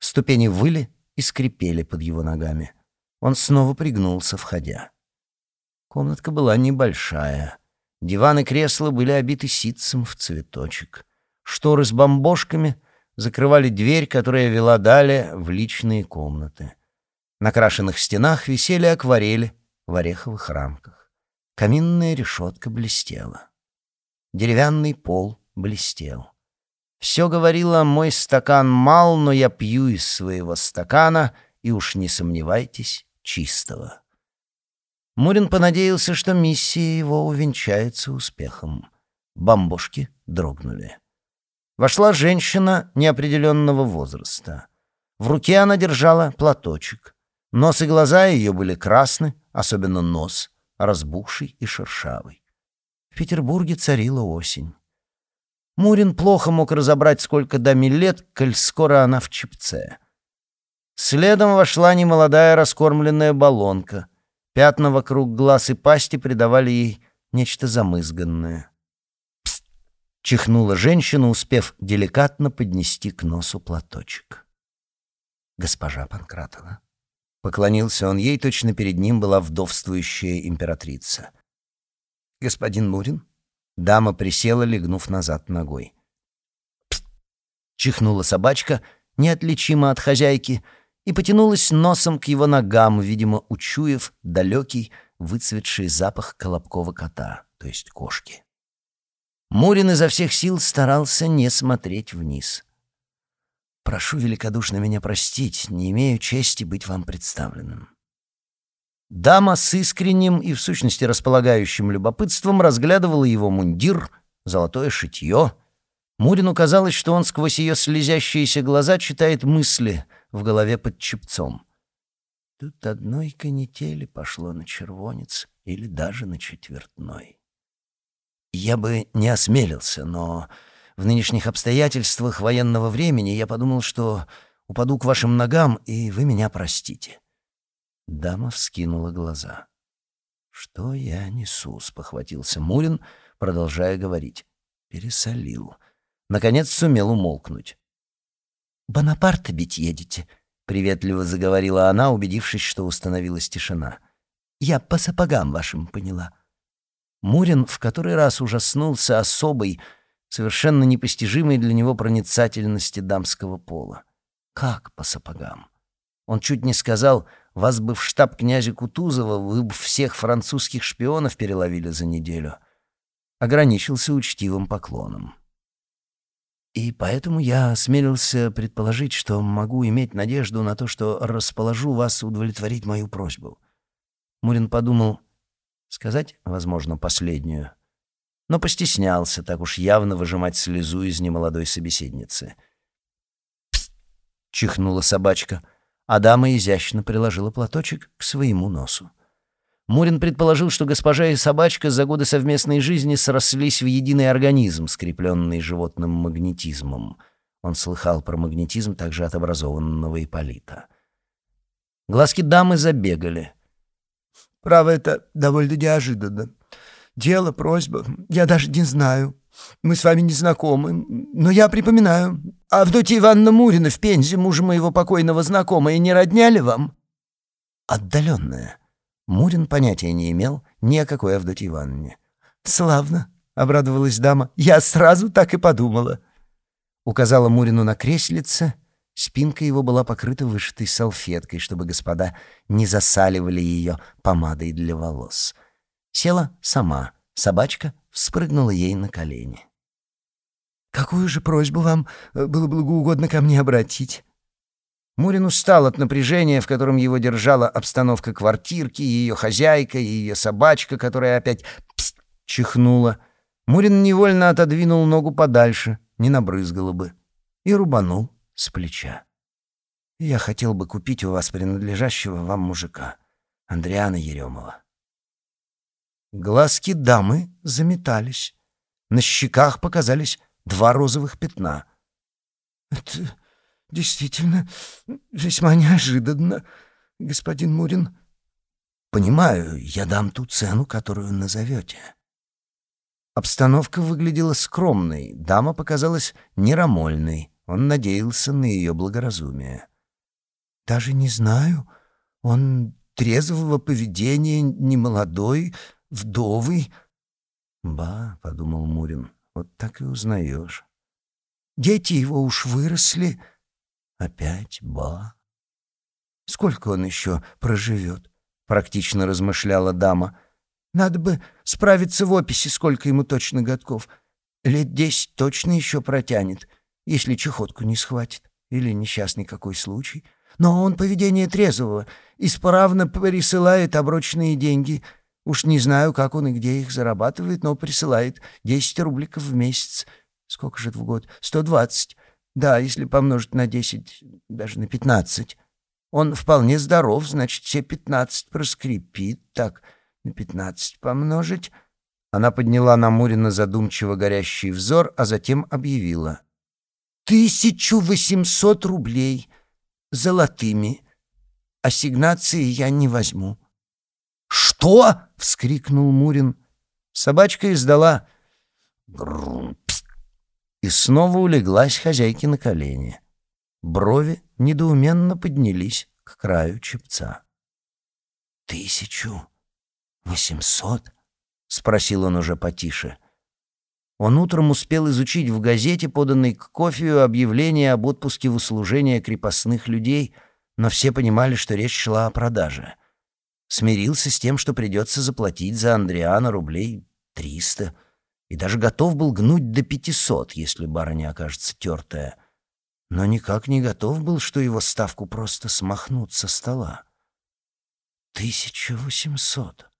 Ступени выли и скрипели под его ногами. Он снова пригнулся, входя. Комнатка была небольшая. Диван и кресла были обиты ситцем в цветочек. Шторы с бомбошками закрывали дверь, которая вела далее в личные комнаты. На крашенных стенах висели акварели в ореховых рамках. Каминная решетка блестела. Деревянный пол блестел. Все говорило, мой стакан мал, но я пью из своего стакана, и уж не сомневайтесь, чистого. Мурин понадеялся, что миссия его увенчается успехом. Бамбушки дрогнули. Вошла женщина неопределенного возраста. В руке она держала платочек. Нос и глаза ее были красны, особенно нос, разбухший и шершавый. В Петербурге царила осень. Мурин плохо мог разобрать, сколько даме лет, коль скоро она в чепце. Следом вошла немолодая раскормленная баллонка — Пятна вокруг глаз и пасти придавали ей нечто замызганное. «Пст!» — чихнула женщина, успев деликатно поднести к носу платочек. «Госпожа Панкратова». Поклонился он ей, точно перед ним была вдовствующая императрица. «Господин Мурин?» Дама присела, легнув назад ногой. «Пст!» — чихнула собачка, неотличима от хозяйки — и потянулась носом к его ногам, видимо, учуяв далекий, выцветший запах колобкова кота, то есть кошки. Мурин изо всех сил старался не смотреть вниз. «Прошу великодушно меня простить, не имею чести быть вам представленным». Дама с искренним и, в сущности, располагающим любопытством разглядывала его мундир, золотое шитье. Мурину казалось, что он сквозь ее слезящиеся глаза читает мысли — в голове под чепцом. Тут одной канители пошло на червонец или даже на четвертной. Я бы не осмелился, но в нынешних обстоятельствах военного времени я подумал, что упаду к вашим ногам, и вы меня простите. Дама вскинула глаза. «Что я несу?» — спохватился Мурин, продолжая говорить. Пересолил. Наконец сумел умолкнуть. «Бонапарта бить едете?» — приветливо заговорила она, убедившись, что установилась тишина. «Я по сапогам вашим поняла». Мурин в который раз ужаснулся особой, совершенно непостижимой для него проницательности дамского пола. «Как по сапогам?» Он чуть не сказал, «Вас бы в штаб князя Кутузова, вы бы всех французских шпионов переловили за неделю». Ограничился учтивым поклоном. И поэтому я осмелился предположить, что могу иметь надежду на то, что расположу вас удовлетворить мою просьбу. Мурин подумал, сказать, возможно, последнюю, но постеснялся так уж явно выжимать слезу из немолодой собеседницы. Чихнула собачка, а дама изящно приложила платочек к своему носу. Мурин предположил, что госпожа и собачка за годы совместной жизни срослись в единый организм, скрепленный животным магнетизмом. Он слыхал про магнетизм также от образованного Ипполита. Глазки дамы забегали. «Право, это довольно неожиданно. Дело, просьба, я даже не знаю. Мы с вами не знакомы, но я припоминаю. Авдотья Ивановна Мурина в Пензе, мужа моего покойного знакомая, не родня ли вам?» «Отдаленная». Мурин понятия не имел ни о какой Авдотье Ивановне. «Славно!» — обрадовалась дама. «Я сразу так и подумала!» Указала Мурину на креслице. Спинка его была покрыта вышитой салфеткой, чтобы господа не засаливали ее помадой для волос. Села сама. Собачка вспрыгнула ей на колени. «Какую же просьбу вам э, было благоугодно ко мне обратить?» Мурин устал от напряжения, в котором его держала обстановка квартирки, ее хозяйка и ее собачка, которая опять пс чихнула. Мурин невольно отодвинул ногу подальше, не набрызгало бы, и рубанул с плеча. «Я хотел бы купить у вас принадлежащего вам мужика, Андриана Еремова». Глазки дамы заметались. На щеках показались два розовых пятна. «Это действительно весьма неожиданно, господин Мурин». «Понимаю, я дам ту цену, которую назовете». Обстановка выглядела скромной, дама показалась нерамольной. Он надеялся на ее благоразумие. «Даже не знаю. Он трезвого поведения, немолодой, вдовый». «Ба», — подумал Мурин, — «вот так и узнаешь». «Дети его уж выросли». «Опять ба». «Сколько он еще проживет?» — практично размышляла дама. Надо бы справиться в описи, сколько ему точно годков. Лет десять точно еще протянет, если чехотку не схватит. Или несчастный какой случай. Но он поведение трезвого, исправно присылает оброчные деньги. Уж не знаю, как он и где их зарабатывает, но присылает десять рубликов в месяц. Сколько же это в год? Сто двадцать. Да, если помножить на десять, даже на пятнадцать. Он вполне здоров, значит, все пятнадцать проскрипит. Так, на пятнадцать помножить. Она подняла на Мурина задумчиво горящий взор, а затем объявила. «Тысячу восемьсот рублей золотыми. Ассигнации я не возьму». «Что?» — вскрикнул Мурин. Собачка издала «Грумпс» и снова улеглась хозяйке на колени. Брови недоуменно поднялись к краю чепца. «Тысячу «Восемьсот?» — спросил он уже потише. Он утром успел изучить в газете, поданной к кофею, объявление об отпуске в услужение крепостных людей, но все понимали, что речь шла о продаже. Смирился с тем, что придется заплатить за Андриана рублей триста, и даже готов был гнуть до пятисот, если барыня окажется тертая. Но никак не готов был, что его ставку просто смахнут со стола. Тысяча восемьсот.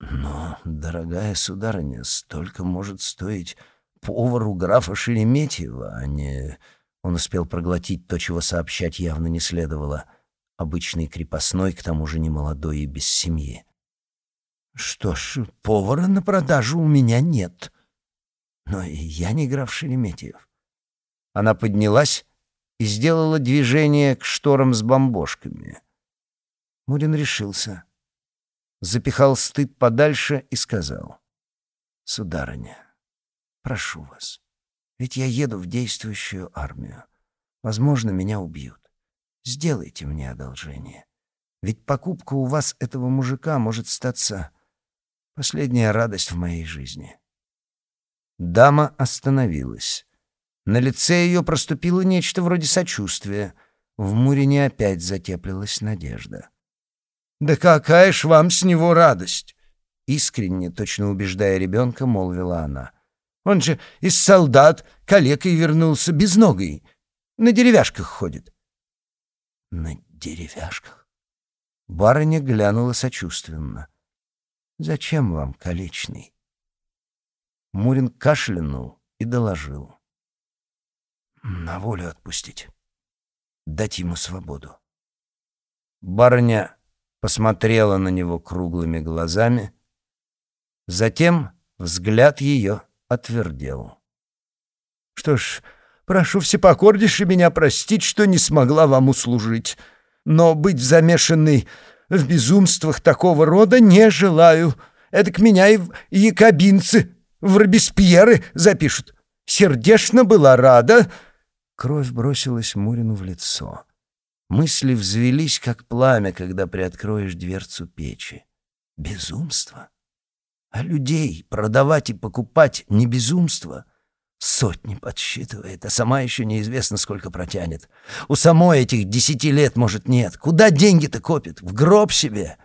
Но, дорогая сударыня, столько может стоить повару графа Шереметьева, а не... Он успел проглотить то, чего сообщать явно не следовало. Обычный крепостной, к тому же не молодой и без семьи. Что ж, повара на продажу у меня нет. Но и я не граф Шереметьев. Она поднялась и сделала движение к шторам с бомбошками. Мурин решился — запихал стыд подальше и сказал. «Сударыня, прошу вас, ведь я еду в действующую армию. Возможно, меня убьют. Сделайте мне одолжение. Ведь покупка у вас этого мужика может статься последняя радость в моей жизни». Дама остановилась. На лице ее проступило нечто вроде сочувствия. В Мурине опять затеплилась надежда. «Да какая ж вам с него радость!» Искренне, точно убеждая ребенка, молвила она. «Он же из солдат калекой вернулся, без безногой. На деревяшках ходит». «На деревяшках?» Барыня глянула сочувственно. «Зачем вам колечный?» Мурин кашлянул и доложил. «На волю отпустить. Дать ему свободу». Барыня посмотрела на него круглыми глазами. Затем взгляд ее отвердел. «Что ж, прошу всепокорнейше меня простить, что не смогла вам услужить, но быть замешанной в безумствах такого рода не желаю. Это к меня и якобинцы в Робеспьеры запишут. Сердечно была рада». Кровь бросилась Мурину в лицо. Мысли взвелись, как пламя, когда приоткроешь дверцу печи. Безумство? А людей продавать и покупать не безумство? Сотни подсчитывает, а сама еще неизвестно, сколько протянет. У самой этих десяти лет, может, нет. Куда деньги-то копит? В гроб себе?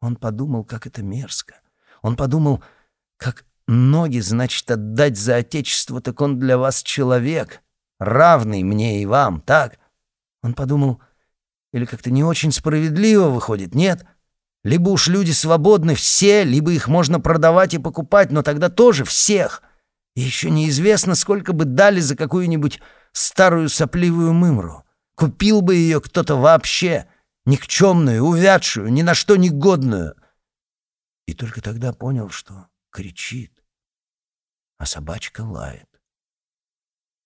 Он подумал, как это мерзко. Он подумал, как ноги, значит, отдать за отечество, так он для вас человек, равный мне и вам, так? — он подумал, или как-то не очень справедливо выходит, нет? Либо уж люди свободны все, либо их можно продавать и покупать, но тогда тоже всех. И еще неизвестно, сколько бы дали за какую-нибудь старую сопливую мымру. Купил бы ее кто-то вообще, никчемную, увядшую, ни на что не годную. И только тогда понял, что кричит, а собачка лает.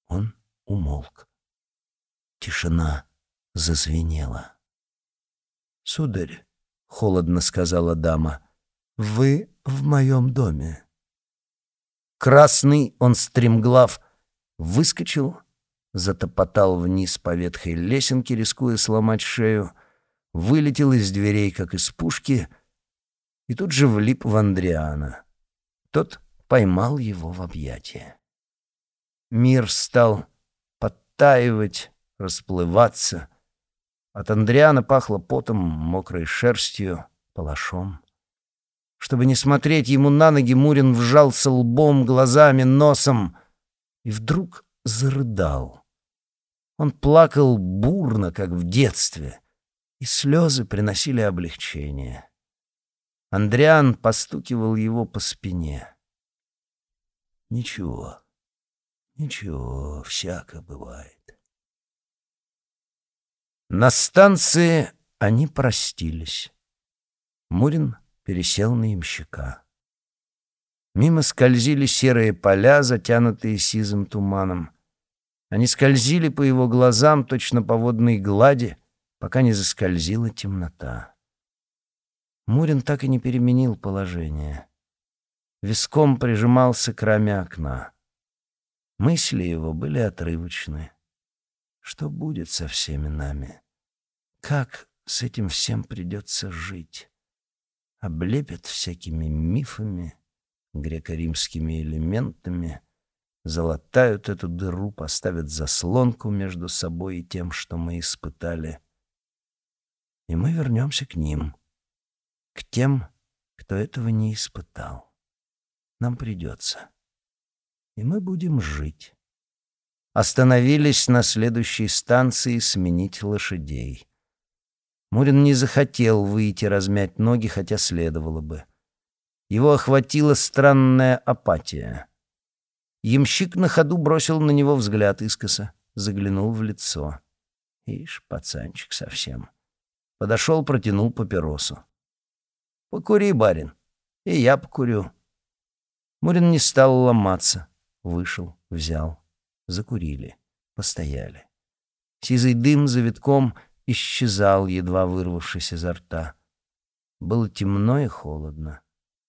Он умолк. Тишина зазвенела. «Сударь», — холодно сказала дама, — «вы в моем доме». Красный он стремглав выскочил, затопотал вниз по ветхой лесенке, рискуя сломать шею, вылетел из дверей, как из пушки, и тут же влип в Андриана. Тот поймал его в объятия. Мир стал подтаивать, расплываться. От Андриана пахло потом, мокрой шерстью, палашом. Чтобы не смотреть ему на ноги, Мурин вжался лбом, глазами, носом и вдруг зарыдал. Он плакал бурно, как в детстве, и слезы приносили облегчение. Андриан постукивал его по спине. «Ничего, ничего, всяко бывает». На станции они простились. Мурин пересел на ямщика. Мимо скользили серые поля, затянутые сизым туманом. Они скользили по его глазам, точно по водной глади, пока не заскользила темнота. Мурин так и не переменил положение. Виском прижимался к раме окна. Мысли его были отрывочны. Что будет со всеми нами? Как с этим всем придется жить? Облепят всякими мифами, греко-римскими элементами, залатают эту дыру, поставят заслонку между собой и тем, что мы испытали. И мы вернемся к ним, к тем, кто этого не испытал. Нам придется. И мы будем жить. Остановились на следующей станции сменить лошадей. Мурин не захотел выйти размять ноги, хотя следовало бы. Его охватила странная апатия. Ямщик на ходу бросил на него взгляд искоса, заглянул в лицо. Ишь, пацанчик совсем. Подошел, протянул папиросу. «Покури, барин, и я покурю». Мурин не стал ломаться. Вышел, взял. Закурили, постояли. Сизый дым за витком исчезал, едва вырвавшись изо рта. Было темно и холодно.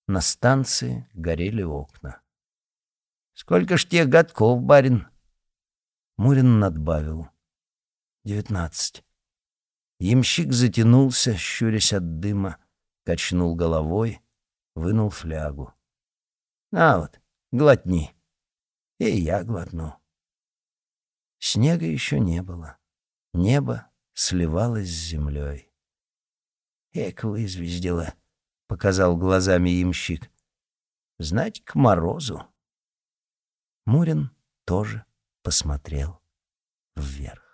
На станции горели окна. «Сколько ж тех годков, барин?» Мурин надбавил. «Девятнадцать». Ямщик затянулся, щурясь от дыма, качнул головой, вынул флягу. «На вот, глотни». И я глотну. Снега еще не было. Небо сливалось с землей. «Эк, вызвездило», показал глазами ямщик. Знать к морозу. Мурин тоже посмотрел вверх.